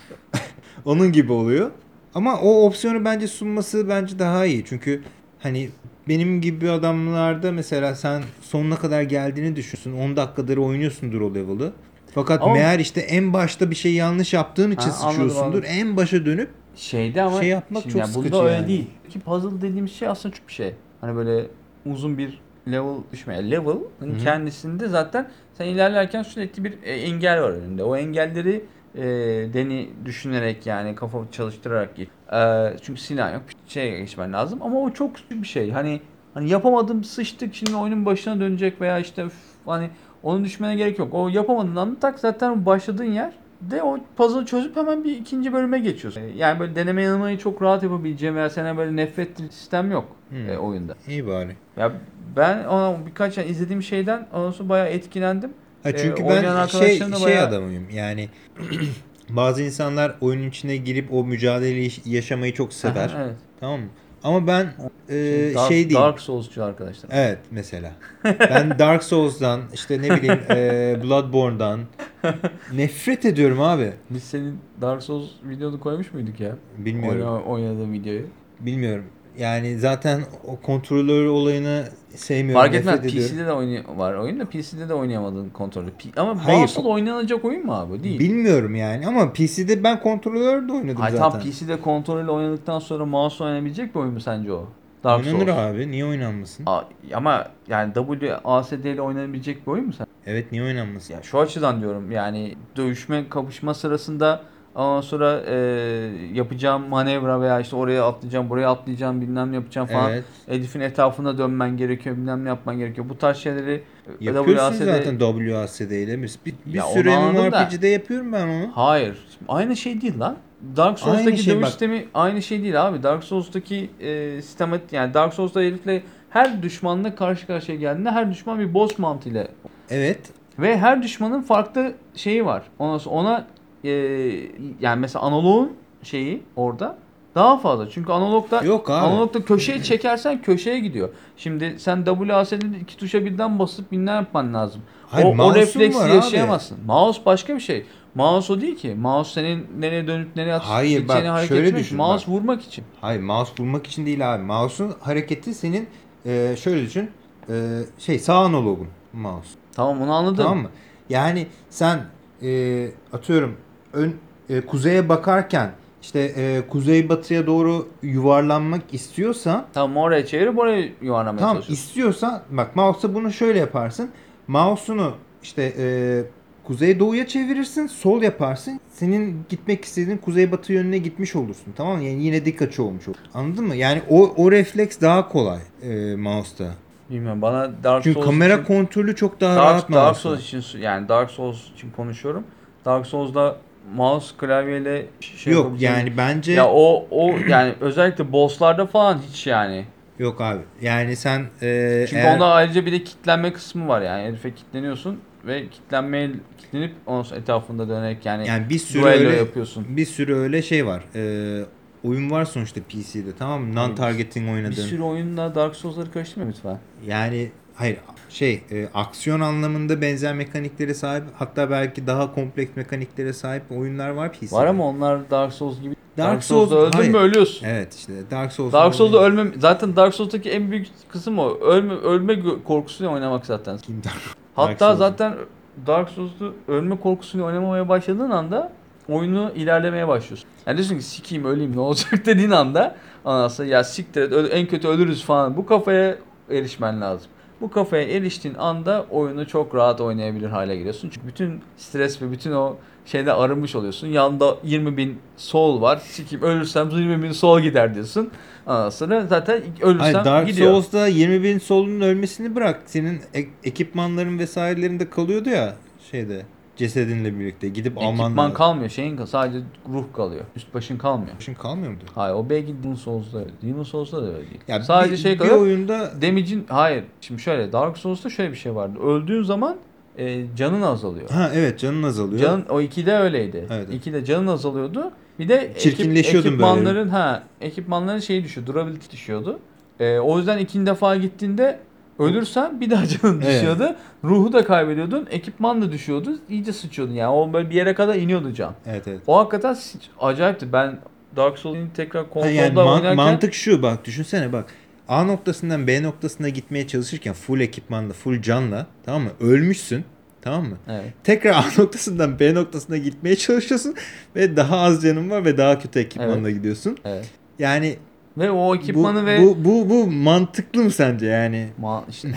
Onun gibi oluyor. Ama o opsiyonu bence sunması bence daha iyi. Çünkü hani benim gibi adamlarda mesela sen sonuna kadar geldiğini düşünsün. 10 dakikadır oynuyorsundur o level'ı. Fakat Ama- meğer işte en başta bir şey yanlış yaptığın için Ha, anladım, sıçıyorsundur. anladım. En başa dönüp Şeyde ama Şey yapmak çok yani sıkıcı bunda öyle yani. değil. Ki puzzle dediğimiz şey aslında çok bir şey. Hani böyle uzun bir level düşmeye. Level kendisinde zaten sen ilerlerken sürekli bir e, engel var önünde. O engelleri e, deni düşünerek yani kafa çalıştırarak git. E, çünkü silah yok. Şey geçmen lazım ama o çok bir şey. Hani hani yapamadım sıçtık şimdi oyunun başına dönecek veya işte üf, hani onu düşmene gerek yok. O yapamadığın anda tak zaten başladığın yer de o puzzle'ı çözüp hemen bir ikinci bölüme geçiyorsun. E, Yani böyle deneme yanılmayı çok rahat yapabileceğim veya sana böyle nefret sistem yok Hmm. e, oyunda. iyi bari. Ya ben ona birkaç yani izlediğim şeyden ondan sonra bayağı etkilendim. Ha Ee, çünkü oynayan ben şey şey bayağı- adamıyım. Yani bazı insanlar oyunun içine girip o mücadeleyi yaşamayı çok sever. Aha, evet. Tamam mı? Ama ben e, Şey, Dark, şey değil. Dark Souls'cu arkadaşlar. Evet mesela. Ben Dark Souls'dan işte ne bileyim e, Bloodborne'dan nefret ediyorum abi. Biz senin Dark Souls videonu koymuş muyduk ya? Bilmiyorum. Oyna, oynadığın videoyu. Bilmiyorum. Yani zaten o kontrolör olayını sevmiyorum. Fark etmez. ediyorum. PC'de de oynay var oyun da PC'de de oynayamadığın kontrolü. P- Ama Hayır, mouse'la oynanacak oyun mu abi? Değil. Bilmiyorum yani ama PC'de ben kontrolörde oynadım Hayır zaten. tam PC'de kontrolle oynadıktan sonra mouse oynanabilecek bir oyun mu sence o? Dark Oynanır Souls. abi. Niye oynanmasın? Aa, ama yani WASD ile oynanabilecek bir oyun mu sen? Evet niye oynanmasın? Ya şu açıdan diyorum yani dövüşme kapışma sırasında ondan sonra e, yapacağım manevra veya işte oraya atlayacağım buraya atlayacağım bilmem ne yapacağım falan. Evet. Elif'in etrafında dönmen gerekiyor bilmem ne yapman gerekiyor. Bu tarz şeyleri Yapıyorsun WASD zaten WASD ile. Bir, bir Ya sürü. MMORPG'de yapıyorum ben onu. Hayır. Aynı şey değil lan. Dark Souls'taki Aynı şey dövüş bak. sistemi aynı şey değil abi. Dark Souls'taki e, sistem yani Dark Souls'ta herifle her düşmanla karşı karşıya geldiğinde her düşman bir boss mantığıyla Evet. ve her düşmanın farklı şeyi var. Sonra ona e, yani mesela analogun şeyi orada daha fazla. Çünkü analogda Yok abi. analogda köşeye çekersen köşeye gidiyor. Şimdi sen WASD'de iki tuşa birden basıp bilmem yapman lazım. Hayır, o, o refleksi var abi. yaşayamazsın. Mouse başka bir şey. Mouse o değil ki. Mouse senin nereye dönüp nereye atış Hayır, bak, hareket şöyle düşün, Mouse bak. vurmak için. Hayır mouse vurmak için değil abi. Mouse'un hareketi senin e, şöyle düşün. E, şey sağ analogun mouse. Tamam onu anladım. Tamam mı? Yani sen e, atıyorum ön e, kuzeye bakarken işte e, kuzey batıya doğru yuvarlanmak istiyorsan Tamam oraya çevirip oraya yuvarlamaya tamam çalışıyorsun. istiyorsan bak mouse'a bunu şöyle yaparsın. Mouse'unu işte e, kuzey doğuya çevirirsin, sol yaparsın. Senin gitmek istediğin kuzey batı yönüne gitmiş olursun. Tamam mı? Yani yine dik açı olmuş olur. Anladın mı? Yani o o refleks daha kolay e, mouse'ta. Bilmiyorum bana Dark Çünkü Souls kamera için, kontrolü çok daha Dark, rahat Dark mouse'ta. Souls için yani Dark Souls için konuşuyorum. Dark Souls'da mouse klavyeyle şey Yok yapabileceğin- yani bence ya o o yani özellikle bosslarda falan hiç yani. Yok abi. Yani sen e, Çünkü eğer- onda ayrıca bir de kitlenme kısmı var yani. Herife kitleniyorsun ve kitlenmeye kitlenip onun etrafında dönerek yani, yani bir sürü duello öyle yapıyorsun. bir sürü öyle şey var. E, oyun var sonuçta PC'de tamam mı? Non-targeting Bir oynadığın. sürü oyunla Dark Souls'ları karıştırma lütfen. Yani hayır şey e, aksiyon anlamında benzer mekaniklere sahip hatta belki daha kompleks mekaniklere sahip oyunlar var PC'de. Var ama onlar Dark Souls gibi. Dark Dark, Souls'da Souls- öldün hayır. mü ölüyorsun. Evet işte Dark Souls. Dark Souls'da ölme zaten Dark Souls'taki en büyük kısım o. Ölme ölme korkusuyla oynamak zaten. Kim Dark- Hatta Souls'u. zaten Dark Souls'ta ölme korkusuyla oynamamaya başladığın anda oyunu ilerlemeye başlıyorsun. Yani diyorsun ki sikeyim öleyim ne olacak dediğin anda sonra ya siktir et en kötü ölürüz falan. Bu kafaya erişmen lazım. Bu kafaya eriştiğin anda oyunu çok rahat oynayabilir hale geliyorsun. Çünkü bütün stres ve bütün o şeyde arınmış oluyorsun. Yanında 20 bin soul var. Sikeyim ölürsem 20 bin soul gider diyorsun. Sonra zaten ölürsem Hayır, Dark gidiyor. Souls'da 20 bin solunun ölmesini bırak. Senin ek- ekipmanların vesairelerinde kalıyordu ya şeyde cesedinle birlikte gidip alman Ekipman kalmıyor. Şeyin kal- sadece ruh kalıyor. Üst başın kalmıyor. Başın kalmıyor muydu? Hayır o belki Demon Souls'da öyle. Demon Souls'da da öyle değil. Ya Sadece bir, şey bir kalıyor. oyunda Damage'in hayır. Şimdi şöyle Dark Souls'ta şöyle bir şey vardı. Öldüğün zaman e, canın azalıyor. ha evet canın azalıyor. Canın o 2'de öyleydi. Evet, evet. 2'de canın azalıyordu. Bir de ekip, Çirkinleşiyordun böyle. ekipmanların ha ekipmanların şeyi düşüyor. Durability düşüyordu. E, o yüzden ikinci defa gittiğinde ölürsen bir daha canın Evet. düşüyordu. Ruhu da kaybediyordun. Ekipman da düşüyordu. İyice sıçıyordun yani. O böyle bir yere kadar iniyordu can. Evet evet. O hakikaten acayipti. Ben Dark Souls'un tekrar konsolda yani man- oynarken mantık şu bak düşünsene bak. A noktasından B noktasına gitmeye çalışırken full ekipmanla, full canla tamam mı? Ölmüşsün. Tamam mı? Evet. Tekrar A noktasından B noktasına gitmeye çalışıyorsun ve daha az canın var ve daha kötü ekipmanla gidiyorsun. Evet. Yani Ve o ekipmanı bu, ve bu, bu bu mantıklı mı sence yani? Ma işte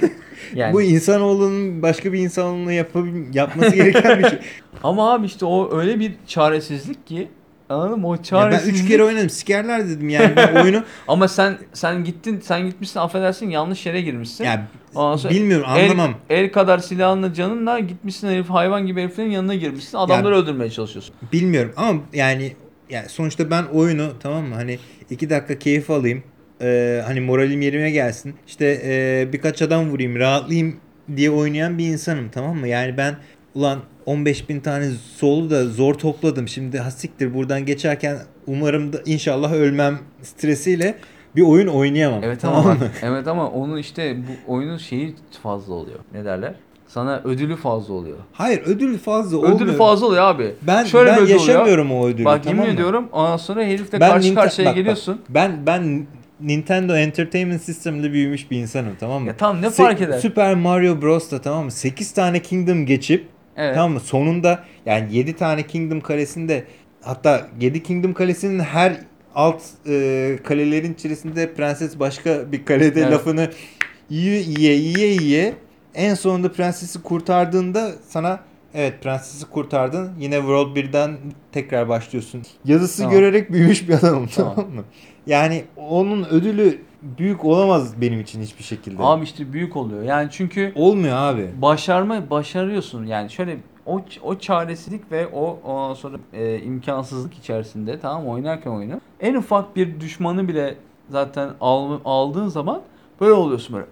yani Bu insanoğlunun başka bir insanoğluna yapabil- yapması gereken bir şey. ama abi işte o öyle bir çaresizlik ki anladın mı? O Ya ben çaresizlik. üç kere oynadım. Sikerler dedim yani ben oyunu. Ama sen sen gittin sen gitmişsin affedersin yanlış yere girmişsin. ya bilmiyorum el- anlamam. El, kadar silahınla canınla gitmişsin herif hayvan gibi heriflerin yanına girmişsin. Adamları öldürmeye çalışıyorsun. Bilmiyorum ama yani yani sonuçta ben oyunu tamam mı hani iki dakika keyif alayım. Ee, hani moralim yerime gelsin. İşte ee, birkaç adam vurayım rahatlayayım diye oynayan bir insanım tamam mı? Yani ben ulan 15 bin tane solu da zor topladım. Şimdi hasiktir buradan geçerken umarım da inşallah ölmem stresiyle bir oyun oynayamam. Evet tamam ama mı? evet ama onun işte bu oyunun şeyi fazla oluyor. Ne derler? Sana ödülü fazla oluyor. Hayır ödül fazla olmuyor. Ödülü fazla oluyor abi. Ben, Şöyle ben bir ödül oluyor. yaşamıyorum o ödülü. Bak tamam yemin mı? ediyorum ondan sonra herifle Ben karşı Ninte- karşıya bak, bak, geliyorsun. Ben ben Nintendo Entertainment System'de büyümüş bir insanım tamam mı? Ya tamam ne Se- fark eder? Super Mario Bros'ta tamam mı? 8 tane Kingdom geçip Evet. tamam mı? Sonunda yani 7 tane Kingdom kalesinde hatta 7 Kingdom kalesinin her alt e, kalelerin içerisinde prenses başka bir kalede Evet. lafını yiye yiye yiye yiye en sonunda prensesi kurtardığında sana evet prensesi kurtardın yine World 1'den tekrar başlıyorsun. Yazısı Tamam. görerek büyümüş bir adamım Tamam. tamam mı? Yani onun ödülü büyük olamaz benim için hiçbir şekilde. Abi işte büyük oluyor. Yani çünkü Olmuyor abi. başarma başarıyorsun. Yani şöyle o o çaresizlik ve o, o sonra e, imkansızlık içerisinde tamam oynarken oyunu en ufak bir düşmanı bile zaten al, aldığın zaman böyle oluyorsun böyle.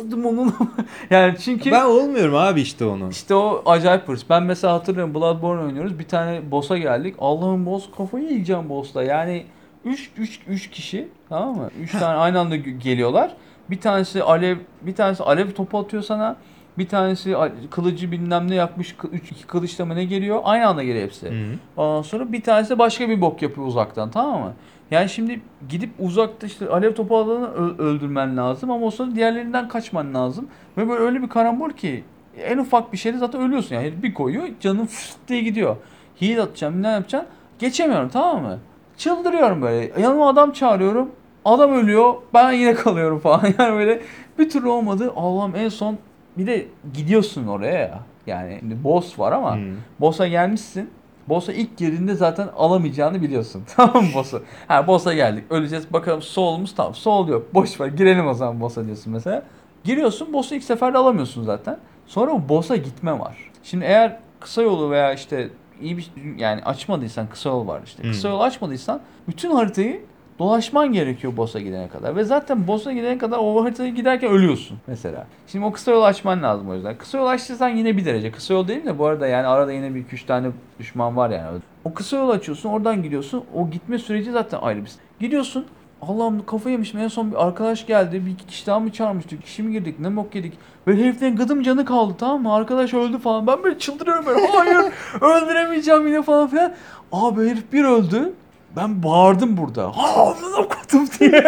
Onu. yani çünkü Ben olmuyorum abi işte onu. işte o acayip hırs. Ben mesela hatırlıyorum Bloodborne oynuyoruz. Bir tane boss'a geldik. Allah'ın boss kafayı yiyeceğim boss'la. Yani 3 3 3 kişi tamam mı? 3 tane aynı anda geliyorlar. Bir tanesi alev bir tanesi alev topu atıyor sana. Bir tanesi kılıcı bilmem ne yapmış. 3 2 kılıçla mı ne geliyor? Aynı anda geliyor hepsi. Hı. Ondan sonra bir tanesi başka bir bok yapıyor uzaktan tamam mı? Yani şimdi gidip uzakta işte alev topu alanı öldürmen lazım ama o sırada diğerlerinden kaçman lazım. Ve böyle öyle bir karambol ki en ufak bir şeyde zaten ölüyorsun yani. Bir koyuyor canın fıst diye gidiyor. Heal atacağım ne yapacağım? Geçemiyorum tamam mı? Çıldırıyorum böyle. Yanıma adam çağırıyorum. Adam ölüyor. Ben yine kalıyorum falan. Yani böyle bir türlü olmadı. Allah'ım en son bir de gidiyorsun oraya ya. Yani boss var ama Hı. Boss'a gelmişsin. Boss'a ilk girdiğinde zaten alamayacağını biliyorsun. Tamam mı boss'u? Ha boss'a geldik. Öleceğiz. Bakalım soul'umuz tamam. Soul yok. Boş ver. Girelim o zaman boss'a diyorsun mesela. Giriyorsun. Boss'u ilk seferde alamıyorsun zaten. Sonra o boss'a gitme var. Şimdi eğer kısa yolu veya işte iyi bir yani açmadıysan kısa yol var işte. Kısa Hmm. yol açmadıysan bütün haritayı dolaşman gerekiyor boss'a gidene kadar. Ve zaten boss'a gidene kadar o haritayı giderken ölüyorsun mesela. Şimdi o kısa yol açman lazım o yüzden. Kısa yol açtıysan yine bir derece. Kısa yol değil de bu arada yani arada yine bir iki üç tane düşman var yani. O kısa yol açıyorsun oradan gidiyorsun. O gitme süreci zaten ayrı bir. Gidiyorsun Allah'ım kafayı yemişim. En son bir arkadaş geldi. Bir iki kişi daha mı çağırmıştık? Kişi mi girdik? Ne bok yedik? Böyle heriflerin gıdım canı kaldı tamam mı? Arkadaş öldü falan. Ben böyle çıldırıyorum böyle. Hayır öldüremeyeceğim yine falan filan. Abi herif bir öldü. Ben bağırdım burada. Ha amına kodum diye.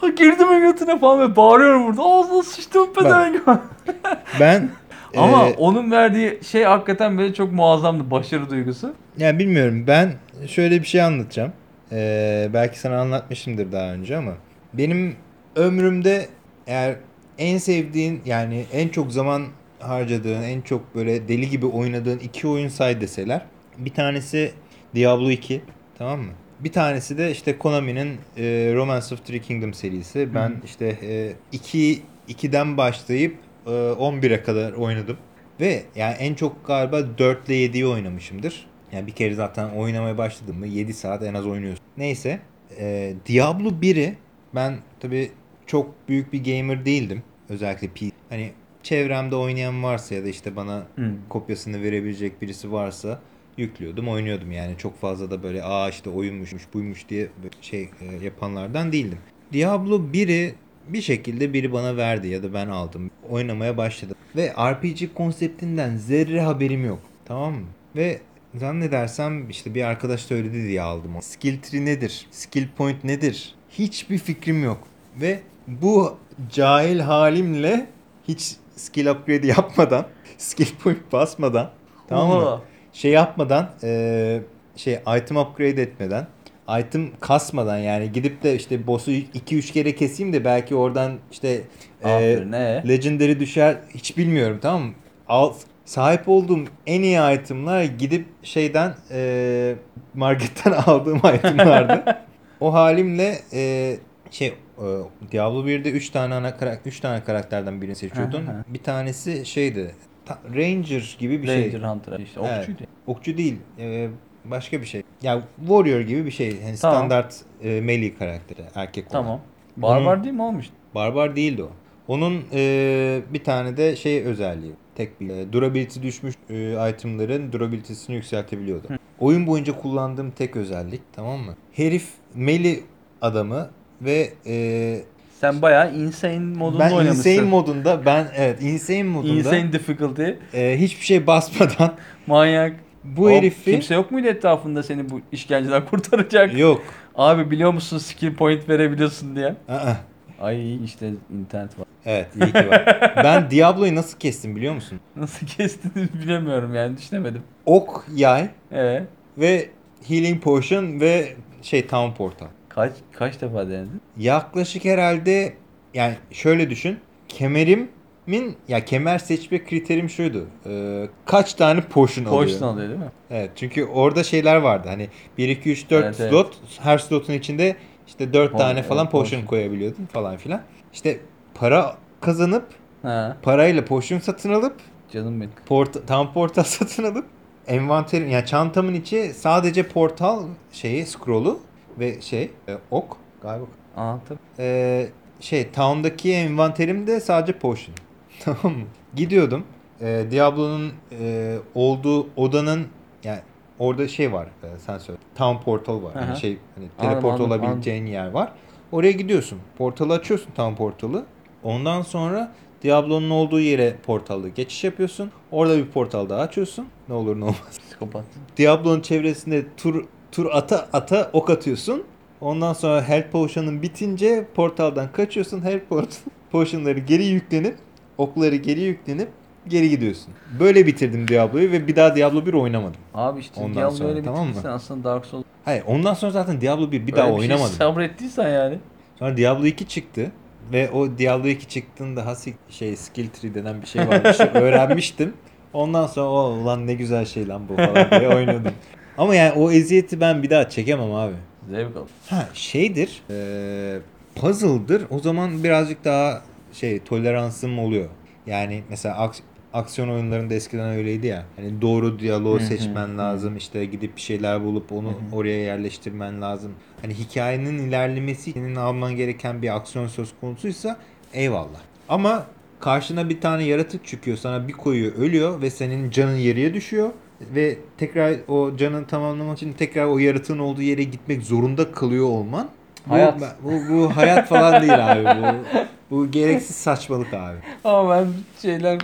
Ha, Girdim götüne falan ve bağırıyorum burada. Ağzına sıçtım pedevenk. Ben Ama e, onun verdiği şey hakikaten böyle çok muazzamdı. Başarı duygusu. yani bilmiyorum ben şöyle bir şey anlatacağım. Ee, belki sana anlatmışımdır daha önce ama benim ömrümde eğer en sevdiğin yani en çok zaman harcadığın, en çok böyle deli gibi oynadığın iki oyun say deseler. Bir tanesi Diablo 2 tamam mı? Bir tanesi de işte Konami'nin e, Romance of Three Kingdom serisi. Ben Hı hı. işte e, 2 2'den başlayıp e, 11'e kadar oynadım. Ve yani en çok galiba 4 ile 7'yi oynamışımdır. Yani bir kere zaten oynamaya başladım mı 7 saat en az oynuyorsun. Neyse. e, Diablo 1'i ben tabi çok büyük bir gamer değildim. Özellikle P. Hani çevremde oynayan varsa ya da işte bana Hı. kopyasını verebilecek birisi varsa yüklüyordum oynuyordum yani çok fazla da böyle aa işte oyunmuş buymuş diye şey e, yapanlardan değildim. Diablo 1'i bir şekilde biri bana verdi ya da ben aldım. Oynamaya başladım. Ve RPG konseptinden zerre haberim yok. Tamam mı? Ve zannedersem işte bir arkadaş söyledi diye aldım. Skill tree nedir? Skill point nedir? Hiçbir fikrim yok. Ve bu cahil halimle hiç skill upgrade yapmadan, skill point basmadan tamam mı? Şey yapmadan eee, şey item upgrade etmeden item kasmadan yani gidip de işte boss'u 2-3 kere keseyim de belki oradan işte eee, Aferin ne? legendary düşer hiç bilmiyorum tamam mı? Al, sahip olduğum en iyi itemlar gidip şeyden eee, marketten aldığım itemlardı. o halimle eee, şey eee, Diablo 1'de 3 tane ana karakter 3 tane karakterden birini seçiyordun. Bir tanesi şeydi. Ranger gibi bir şey. Ranger Hunter işte Evet. okçuydu. Okçu değil. e, başka bir şey. Ya Warrior gibi bir şey. Yani Tamam. standart e, melee karakteri. Erkek olan. Tamam. Barbar değil mi olmuş? Barbar değildi o. Onun e, bir tane de şey özelliği. Tek bir e, durability düşmüş e, itemların durability'sini yükseltebiliyordu. Oyun boyunca kullandığım tek özellik tamam mı? Herif melee adamı ve e, Sen bayağı insane modunda ben oynamışsın. insane modunda ben evet insane modunda Insane difficulty. e, hiçbir şey basmadan Manyak. bu O, herifi Kimse yok muydu etrafında seni bu işkenceden kurtaracak? yok. Abi biliyor musun skill point verebiliyorsun diye. Aa. Ay işte internet var. Evet iyi ki var. ben Diablo'yu nasıl kestim biliyor musun? Nasıl kestiniz bilemiyorum yani düşünemedim. Ok, yay Evet. ve healing potion ve şey town portal. Kaç kaç defa denedin? Yaklaşık herhalde yani şöyle düşün. Kemerimin ya kemer seçme kriterim şuydu. Ee, kaç tane potion alıyor? Potion alıyor değil mi? Evet çünkü orada şeyler vardı. Hani 1 2 3 4 Evet, evet. slot. Her slotun içinde işte 4 Pon- tane falan potion potion. koyabiliyordun falan filan. İşte para kazanıp Ha. parayla potion satın alıp Canım benim. Port tam portal satın alıp envanterim yani çantamın içi sadece portal şeyi scroll'u ve şey e, ok galiba Anlattım. e, şey town'daki envanterim de sadece potion. tamam mı? Gidiyordum. E, Diablo'nun e, olduğu odanın yani orada şey var e, sen söyle. Town portal var. Aha. Yani şey hani Anladım, teleport anladım, olabileceğin yer var. Oraya gidiyorsun. Portalı açıyorsun town portalı. Ondan sonra Diablo'nun olduğu yere portalı geçiş yapıyorsun. Orada bir portal daha açıyorsun. Ne olur ne olmaz. Psikopat. Diablo'nun çevresinde tur tur ata ata ok atıyorsun. Ondan sonra health potion'ın bitince portaldan kaçıyorsun. Health pot- potion'ları geri yüklenip okları geri yüklenip geri gidiyorsun. Böyle bitirdim Diablo'yu ve bir daha Diablo 1 oynamadım. Abi işte Ondan Diablo sonra, öyle tamam mı? bitirdiysen aslında Dark Souls. Hayır ondan sonra zaten Diablo 1 bir Öyle daha şey oynamadım. sabrettiysen yani. Sonra Diablo 2 çıktı ve o Diablo 2 çıktığında hasik şey skill tree denen bir şey varmış. öğrenmiştim. Ondan sonra o ulan ne güzel şey lan bu falan diye oynuyordum. Ama yani o eziyeti ben bir daha çekemem abi. Zevk al. Ha şeydir. eee puzzle'dır. O zaman birazcık daha şey toleransım oluyor. Yani mesela aks- aksiyon oyunlarında eskiden öyleydi ya. Hani doğru diyaloğu seçmen lazım. işte gidip bir şeyler bulup onu oraya yerleştirmen lazım. Hani hikayenin ilerlemesi için alman gereken bir aksiyon söz konusuysa eyvallah. Ama karşına bir tane yaratık çıkıyor sana bir koyuyor ölüyor ve senin canın yarıya düşüyor ve tekrar o canın tamamlamak için tekrar o yaratığın olduğu yere gitmek zorunda kalıyor olman Bu, Hayat. Bu, bu hayat falan değil abi. Bu, bu gereksiz saçmalık abi. Ama ben şeyler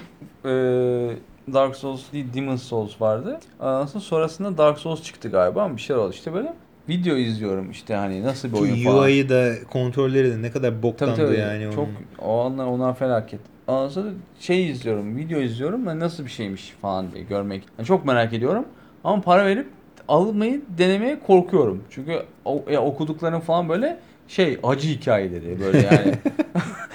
e, Dark Souls değil Demon Souls vardı. Sonra sonrasında Dark Souls çıktı galiba ama bir şeyler oldu işte böyle. Video izliyorum işte hani nasıl bir oyun falan. UI'yi da kontrolleri de ne kadar Tabii boktandı tabii. yani. Çok onun. o anlar onlar felaket. Ondan sonra şey izliyorum, video izliyorum ve nasıl bir şeymiş falan diye görmek. Yani çok merak ediyorum ama para verip almayı denemeye korkuyorum. Çünkü o, ya okuduklarım falan böyle şey acı hikayeleri böyle yani.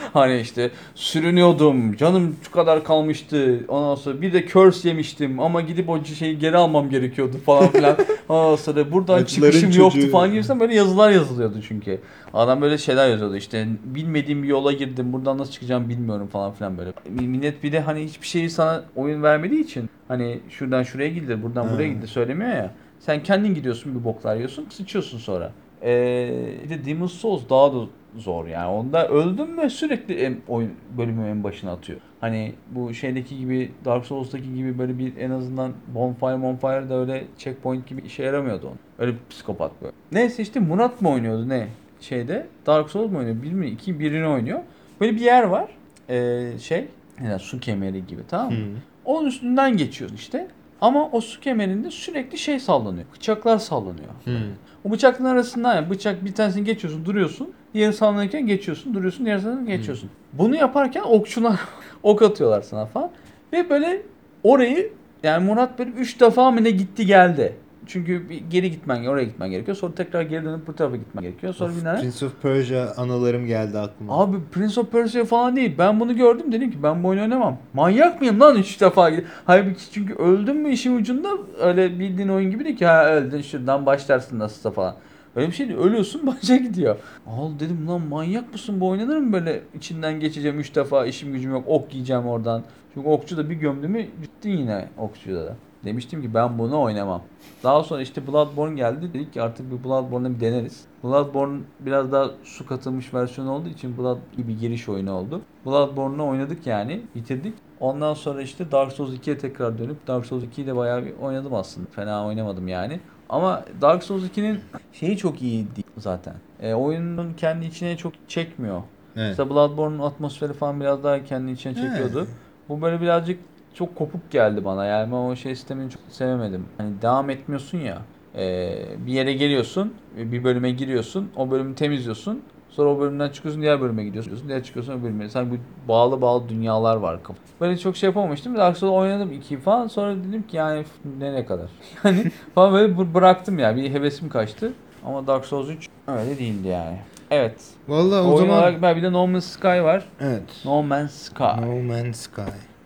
hani işte sürünüyordum, canım şu kadar kalmıştı. Ondan sonra bir de curse yemiştim ama gidip o şeyi geri almam gerekiyordu falan filan. Ondan sonra buradan Acıların çıkışım yoktu çocuğu. falan gibisinden böyle yazılar yazılıyordu çünkü. Adam böyle şeyler yazıyordu işte bilmediğim bir yola girdim buradan nasıl çıkacağım bilmiyorum falan filan böyle. Millet bir de hani hiçbir şeyi sana oyun vermediği için hani şuradan şuraya gidilir buradan buraya gidilir söylemiyor ya. Sen kendin gidiyorsun bir boklar yiyorsun sıçıyorsun sonra. Ee, bir de Demon's Souls daha da zor yani. Onda öldün mü sürekli en, oyun bölümü en başına atıyor. Hani bu şeydeki gibi Dark Souls'taki gibi böyle bir en azından bonfire bonfire da öyle checkpoint gibi işe yaramıyordu onun. Öyle bir psikopat böyle. Neyse işte Murat mı oynuyordu ne şeyde? Dark Souls mu oynuyor? Mi? iki birini oynuyor. Böyle bir yer var. Ee, şey yani su kemeri gibi tamam mı? Hı. Onun üstünden geçiyorsun işte. Ama o su kemerinde sürekli şey sallanıyor. Bıçaklar sallanıyor. Hı. O bıçakların arasından yani bıçak bir tanesini geçiyorsun duruyorsun. Diğeri sallanırken geçiyorsun duruyorsun diğer sallanırken geçiyorsun. Bunu yaparken okçular ok atıyorlar sana falan. Ve böyle orayı yani Murat böyle 3 defa mı ne gitti geldi. Çünkü bir geri gitmen oraya gitmen gerekiyor. Sonra tekrar geri dönüp bu tarafa gitmen gerekiyor. Sonra bir tane Prince of Persia anılarım geldi aklıma. Abi Prince of Persia falan değil. Ben bunu gördüm dedim ki ben bu oyunu oynamam. Manyak mıyım lan 3 defa? Halbuki çünkü öldüm mü işin ucunda öyle bildiğin oyun gibi değil ki ha öldün şuradan başlarsın nasılsa falan. Öyle bir şey değil. Ölüyorsun başa gidiyor. Al dedim lan manyak mısın bu oynanır mı böyle içinden geçeceğim 3 defa işim gücüm yok ok yiyeceğim oradan. Çünkü okçu da bir gömdü mü gittin yine okçuda da. Demiştim ki ben bunu oynamam. Daha sonra işte Bloodborne geldi. Dedik ki artık bir Bloodborne'ı bir deneriz. Bloodborne biraz daha su katılmış versiyon olduğu için Blood bir giriş oyunu oldu. Bloodborne'u oynadık yani. Bitirdik. Ondan sonra işte Dark Souls 2'ye tekrar dönüp Dark Souls 2'yi de bayağı bir oynadım aslında. Fena oynamadım yani. Ama Dark Souls 2'nin şeyi çok iyi değil zaten. E, oyunun kendi içine çok çekmiyor. Evet. Mesela Bloodborne'un atmosferi falan biraz daha kendi içine çekiyordu. Bu böyle birazcık çok kopuk geldi bana. Yani ben o şey sistemini çok sevemedim. Hani devam etmiyorsun ya. e, bir yere geliyorsun, bir bölüme giriyorsun, o bölümü temizliyorsun. Sonra o bölümden çıkıyorsun, diğer bölüme gidiyorsun. Diğer çıkıyorsun o bölüme. Sanki bu bağlı bağlı dünyalar var kafa. Böyle çok şey yapamamıştım. Dark Souls oynadım iki falan. Sonra dedim ki yani nereye kadar? Yani falan böyle bı- bıraktım ya. Bir hevesim kaçtı. Ama Dark Souls 3 öyle değildi yani. Evet. Vallahi o Oyun zaman olarak bir de No Man's Sky var. evet. No Man's Sky. No Man's Sky.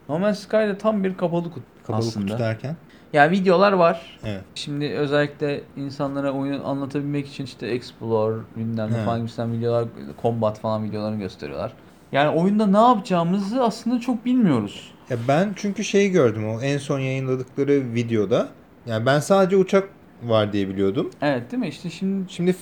No Man's Sky de tam bir kapalı kutu Kapalı aslında. kutu derken. Ya videolar var. Evet. Şimdi özellikle insanlara oyunu anlatabilmek için işte Explore, bilmem ne Evet. falan gibisinden videolar, Combat falan videolarını gösteriyorlar. Yani oyunda ne yapacağımızı aslında çok bilmiyoruz. Ya ben çünkü şeyi gördüm o en son yayınladıkları videoda. Yani ben sadece uçak var diye biliyordum. Evet değil mi? İşte şimdi Şimdi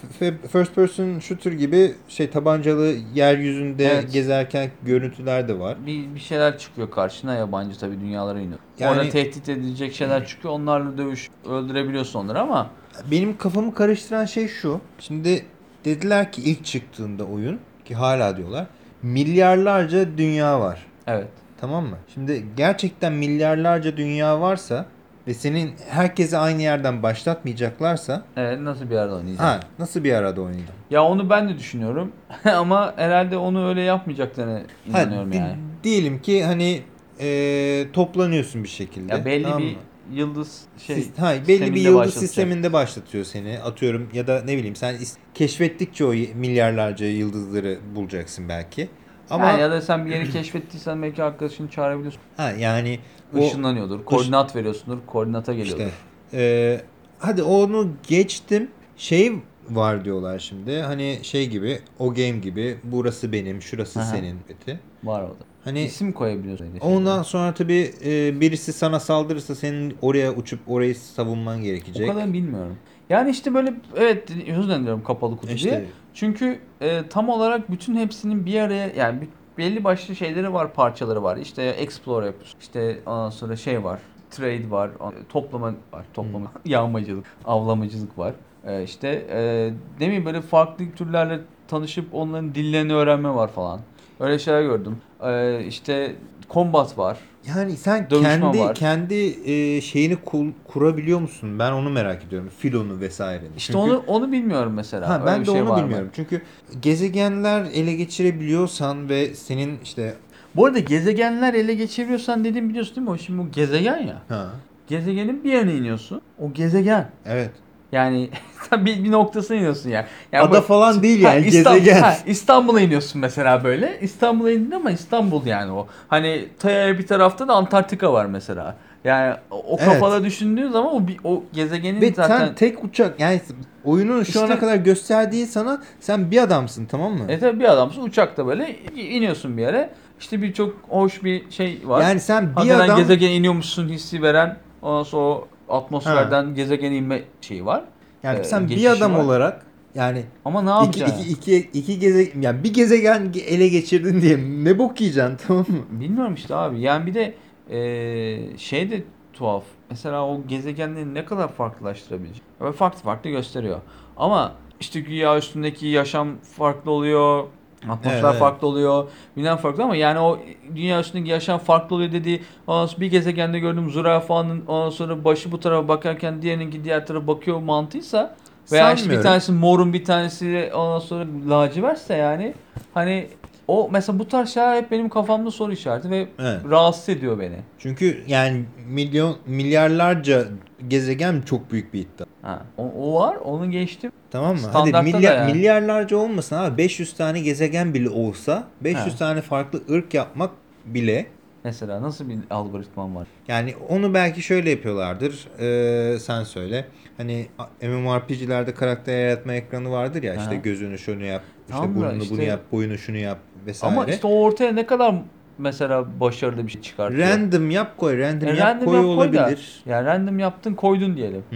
first person shooter gibi şey tabancalı yeryüzünde Evet. gezerken görüntüler de var. bir, bir şeyler çıkıyor karşına yabancı tabii dünyalara iniyor. Yani- Orada tehdit edilecek şeyler çıkıyor. Onlarla dövüş öldürebiliyorsun onları ama Benim kafamı karıştıran şey şu. Şimdi dediler ki ilk çıktığında oyun ki hala diyorlar milyarlarca dünya var. evet. Tamam mı? Şimdi gerçekten milyarlarca dünya varsa ve senin herkese aynı yerden başlatmayacaklarsa Evet nasıl bir yerde oynayacağım? ha nasıl bir arada oynayacağım? Ya onu ben de düşünüyorum. ama herhalde onu öyle yapmayacaklarına Ha, inanıyorum di- yani. Diyelim ki hani e, toplanıyorsun bir şekilde. Ya belli tamam bir yıldız şey Sis- ha, belli bir yıldız başlatacak. sisteminde başlatıyor seni. Atıyorum ya da ne bileyim sen is- keşfettikçe o y- milyarlarca yıldızları bulacaksın belki. Ama Ha, ya da sen bir yeri keşfettiysen belki arkadaşını çağırabiliyorsun. ha, yani o Işınlanıyordur. Koordinat veriyorsundur. Koordinata geliyordur. işte e, hadi onu geçtim. Şey var diyorlar şimdi. Hani şey gibi o game gibi burası benim, şurası Aha. senin beti. Var orada. Hani İsim koyabiliyorsun. ondan sonra tabii e, birisi sana saldırırsa senin oraya uçup orayı savunman gerekecek. O kadar bilmiyorum. Yani işte böyle evet özür dilerim kapalı kutu İşte diye. Çünkü e, tam olarak bütün hepsinin bir araya yani belli başlı şeyleri var, parçaları var. İşte explore yapıyorsun. İşte ondan sonra şey var. trade var, toplama var, toplama, yağmacılık, avlamacılık var. E, işte e, demin böyle farklı türlerle tanışıp onların dillerini öğrenme var falan. Öyle şeyler gördüm. E, işte combat var. Yani sen Dövüşme kendi var. kendi e, şeyini kul- kurabiliyor musun? Ben onu merak ediyorum. Filonu vesaire. İşte onu onu bilmiyorum mesela. Ha, Öyle ben de şey onu var mı? bilmiyorum. Çünkü gezegenler ele geçirebiliyorsan ve senin işte Bu arada gezegenler ele geçiriyorsan dediğim biliyorsun değil mi? O şimdi bu gezegen ya. ha Gezegenin bir yerine iniyorsun. O gezegen. evet. Yani sen bir, bir noktasına iniyorsun yani. yani Ada bu- falan değil Ha, yani İstanbul- gezegen. ha, İstanbul'a iniyorsun mesela böyle. İstanbul'a indin ama İstanbul yani o. Hani ta bir tarafta da Antarktika var mesela. Yani o Evet. kafada düşündüğün zaman o bir, o gezegenin Ve zaten sen tek uçak yani oyunun şu İşte- ana kadar gösterdiği sana sen bir adamsın tamam mı? E tabi bir adamsın uçakta böyle iniyorsun bir yere. İşte birçok hoş bir şey var. Yani sen bir Hakikaten adam gezegene iniyormuşsun hissi veren ondan sonra atmosferden gezegene inme şeyi var. yani e, sen bir adam var. olarak yani Ama ne iki, yapacaksın? iki, iki, iki geze yani bir gezegen ele geçirdin diye ne bok yiyeceksin tamam mı? Bilmiyorum işte abi. Yani bir de eee şey de tuhaf. Mesela o gezegenleri ne kadar farklılaştırabilecek? Ve farklı farklı gösteriyor. Ama işte güya üstündeki yaşam farklı oluyor. Atmosfer Evet, farklı oluyor. Bilmem farklı ama yani o dünya üstündeki yaşam farklı oluyor dediği ondan sonra bir gezegende gördüğüm zürafanın ondan sonra başı bu tarafa bakarken diğerininki diğer tarafa bakıyor mantıysa veya işte bir tanesi morun bir tanesi ondan sonra lacivertse yani hani o mesela bu tarz şeyler hep benim kafamda soru işareti ve Evet. rahatsız ediyor beni. Çünkü yani milyon milyarlarca gezegen çok büyük bir iddia. Ha, o, o var, onu geçtim. Tamam mı? Standartta Hadi milyar, yani. milyarlarca olmasın abi 500 tane gezegen bile olsa 500 Ha. tane farklı ırk yapmak bile Mesela nasıl bir algoritman var? yani onu belki şöyle yapıyorlardır. Ee, sen söyle. Hani MMORPG'lerde karakter yaratma ekranı vardır ya işte Aha. gözünü şunu yap, işte da burnunu işte- bunu yap, boyunu şunu yap vesaire. Ama işte o ortaya ne kadar mesela başarılı bir şey çıkartıyor. random yap koy, random E, yap random koy yap koy da. olabilir. Ya random yaptın koydun diyelim. Hı.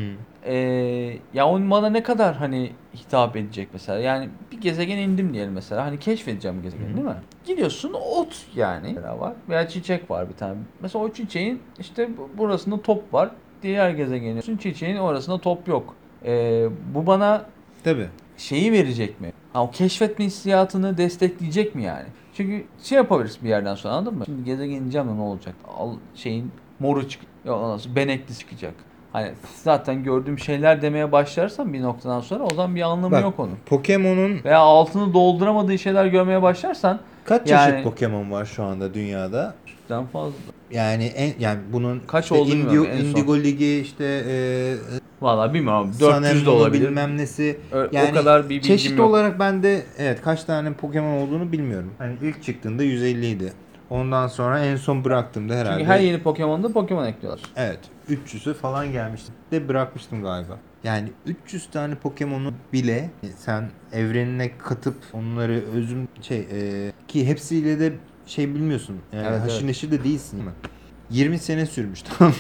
Ee, ya onun bana ne kadar hani hitap edecek mesela. Yani bir gezegen indim diyelim mesela. Hani keşfedeceğim gezegeni Hı. değil mi? Gidiyorsun ot yani var veya çiçek var bir tane. Mesela o çiçeğin işte bu- burasında top var. Diğer iniyorsun, çiçeğin orasında top yok. Ee, bu bana Tabii. şeyi verecek mi? Ha, o keşfetme hissiyatını destekleyecek mi yani? Çünkü şey yapabiliriz bir yerden sonra anladın mı? Şimdi gezegen ineceğim de ne olacak? Al şeyin moru çık, benekli çıkacak. Hani zaten gördüğüm şeyler demeye başlarsan bir noktadan sonra o zaman bir anlamı Bak. yok onun. Pokemon'un Veya altını dolduramadığı şeyler görmeye başlarsan kaç Yani- çeşit Pokemon var şu anda dünyada? Den fazla. Yani en yani bunun Kaç işte olduğunu Indigo, en son. Indigo Ligi işte e, Valla bilmiyorum abi, Sun 400 de olabilir. bilmem nesi. Ö- Yani o kadar bir Çeşit yok. olarak bende evet kaç tane Pokemon olduğunu bilmiyorum. Hani ilk çıktığında 150 idi. Ondan sonra en son bıraktığımda herhalde. Çünkü her yeni Pokemon'da Pokemon ekliyorlar. Evet 300'ü falan gelmişti. De bırakmıştım galiba. Yani 300 tane Pokemon'u bile sen evrenine katıp onları özüm şey e, ki hepsiyle de şey bilmiyorsun. Yani Evet, haşır evet. neşir de değilsin değil mi? 20 sene sürmüş tamam.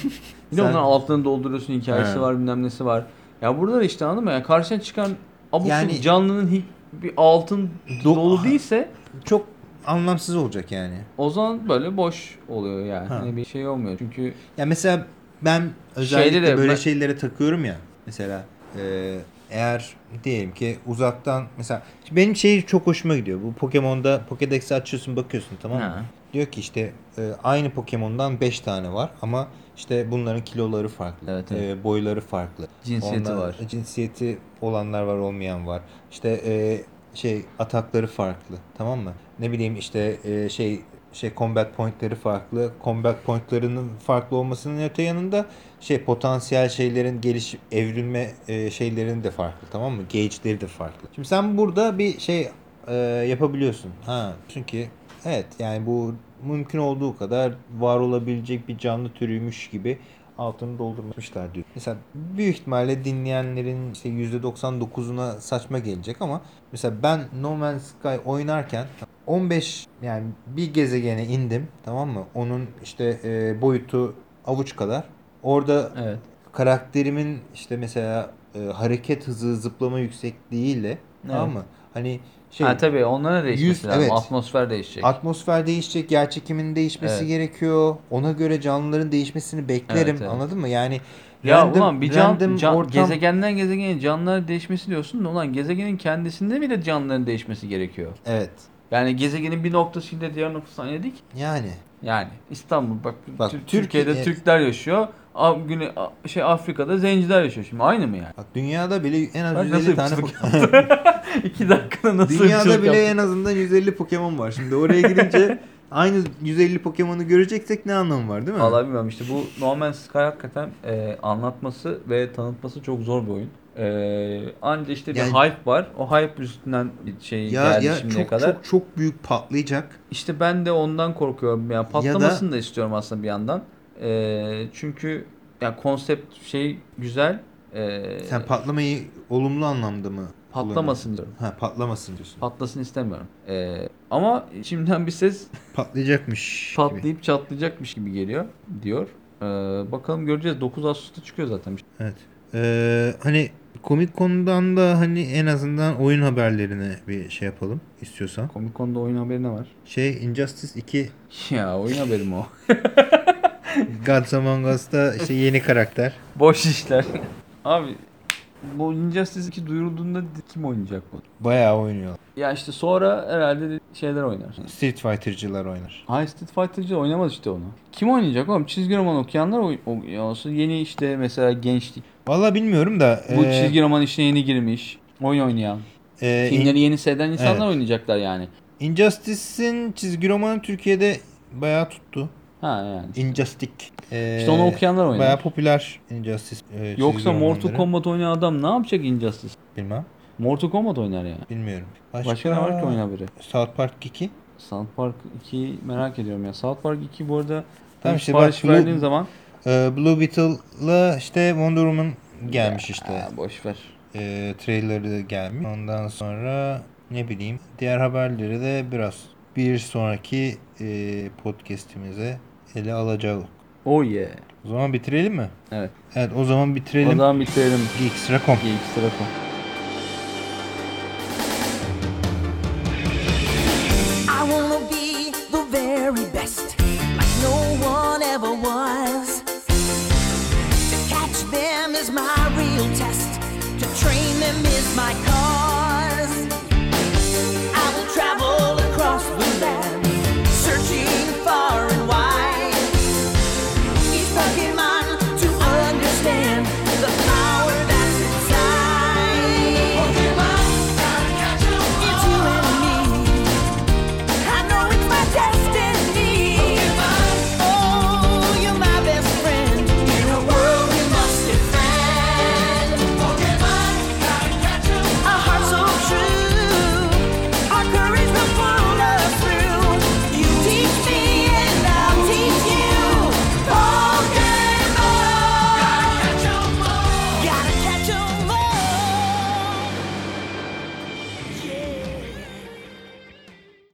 Bir de Sen- onların altını dolduruyorsun, hikayesi Evet. var, bilmem nesi var. Ya burada da işte anladın mı? Yani karşına çıkan abuk Yani- subuk canlının hi- bir altın Do- dolu değilse Çok anlamsız olacak yani. o zaman böyle boş oluyor yani. Ha. Hani bir şey olmuyor. Çünkü Ya mesela ben özellikle Şeyde de böyle ben- şeylere takıyorum ya. Mesela e, eğer diyelim ki uzaktan mesela benim şey çok hoşuma gidiyor. Bu Pokemon'da Pokédex'i açıyorsun bakıyorsun tamam mı? Ha. Diyor ki işte e, aynı Pokemon'dan 5 tane var ama işte bunların kiloları farklı. Evet, evet. e, boyları farklı. cinsiyeti Onlar- var. Cinsiyeti olanlar var, olmayan var. İşte e, şey atakları farklı. Tamam mı? Ne bileyim işte e, şey şey combat point'leri farklı. Combat point'larının farklı olmasının öte yanında şey potansiyel şeylerin gelişip evrilme e, şeylerin de farklı. Tamam mı? Gauge'leri de farklı. Şimdi sen burada bir şey e, yapabiliyorsun. Ha çünkü evet yani bu mümkün olduğu kadar var olabilecek bir canlı türüymüş gibi altını doldurmuşlar diyor. Mesela büyük ihtimalle dinleyenlerin işte %99'una saçma gelecek ama mesela ben No Man's Sky oynarken 15 yani bir gezegene indim tamam mı? Onun işte e, boyutu avuç kadar. Orada Evet. karakterimin işte mesela e, hareket hızı, zıplama yüksekliğiyle Tamam mı? Hani şey ha tabii onlara değişmesi yüz- lazım. evet. Atmosfer değişecek. atmosfer değişecek, yer çekiminin değişmesi Evet. gerekiyor. Ona göre canlıların değişmesini beklerim. Evet, evet. Anladın mı? Yani ya random- ulan bir can, can- ortam- gezegenden gezegene canlıların değişmesi diyorsun da ulan gezegenin kendisinde bile canlıların değişmesi gerekiyor. Evet. Yani gezegenin bir noktasıyla diğer noktasına dik? Yani Yani İstanbul bak, Bak, Tür- Türkiye- Türkiye'de Türkler yaşıyor. Av- Güne, A- şey Afrika'da zenciler yaşıyor. Şimdi aynı mı yani? bak dünyada bile en az Bak 150 nasıl tane İki dakikada nasıl Dünyada bile yaptık? en azından 150 Pokemon var. Şimdi oraya gidince aynı 150 Pokemon'u göreceksek ne anlamı var değil mi? Vallahi bilmiyorum işte bu No Man's Sky hakikaten e, anlatması ve tanıtması çok zor bir oyun. E, anca işte bir Yani- hype var. O hype üstünden bir şey ya geldi ya şimdiye çok kadar. çok çok büyük patlayacak. İşte ben de ondan korkuyorum. Yani patlamasını da istiyorum aslında bir yandan. E, çünkü yani konsept şey güzel. E, Sen patlamayı olumlu anlamda mı? patlamasın diyorum. Ha patlamasın diyorsun. Patlasın istemiyorum. E, ama şimdiden bir ses Patlayacakmış. gibi. patlayıp çatlayacakmış gibi geliyor diyor. E, bakalım göreceğiz. 9 Ağustos'ta çıkıyor zaten. Evet. Ee, hani Comic Con'dan da hani en azından oyun haberlerine bir şey yapalım istiyorsan. Comic Con'da oyun haberi ne var? Şey Injustice 2 Ya oyun haberi mi o? Gods Among Us'ta işte yeni karakter. Boş işler. Abi bu Injustice 2 duyurulduğunda kim oynayacak bunu? Bayağı oynuyor. Ya işte sonra herhalde şeyler oynar. Street Fighter'cılar oynar. High Street Fighter'cı oynamaz işte onu. Kim oynayacak oğlum? Çizgi roman okuyanlar oy- oynuyorsa yeni işte mesela gençlik. Vallahi bilmiyorum da. Bu e, çizgi roman işine yeni girmiş. Oyun oynayan. e, Filmleri yeni seyreden insanlar Evet. oynayacaklar yani. Injustice'in çizgi romanı Türkiye'de bayağı tuttu. Ha yani. Injustice. E, İşte onu okuyanlar oynar. Bayağı popüler Injustice e, Yoksa Mortal. Kombat oynayan adam ne yapacak Injustice? Bilmem. Mortal Kombat oynar yani. Bilmiyorum. Başka, ne var ki oyun haberi? South Park 2. South Park 2 merak ediyorum ya. South Park 2 bu arada Tamam işte sipariş bak, Blue- verdiğin zaman Ee, Blue Beetle'la işte Wonder Woman gelmiş işte. Ya, boş ver. Ee, trailerı gelmiş. Ondan sonra ne bileyim diğer haberleri de biraz bir sonraki e, podcast'imize ele alacağız. Oh yeah. O zaman bitirelim mi? Evet. Evet o zaman O bitirelim. zaman bitirelim. Geekstra.com Geekstra.com. I wanna be the very best, like no one ever was. To catch them is my real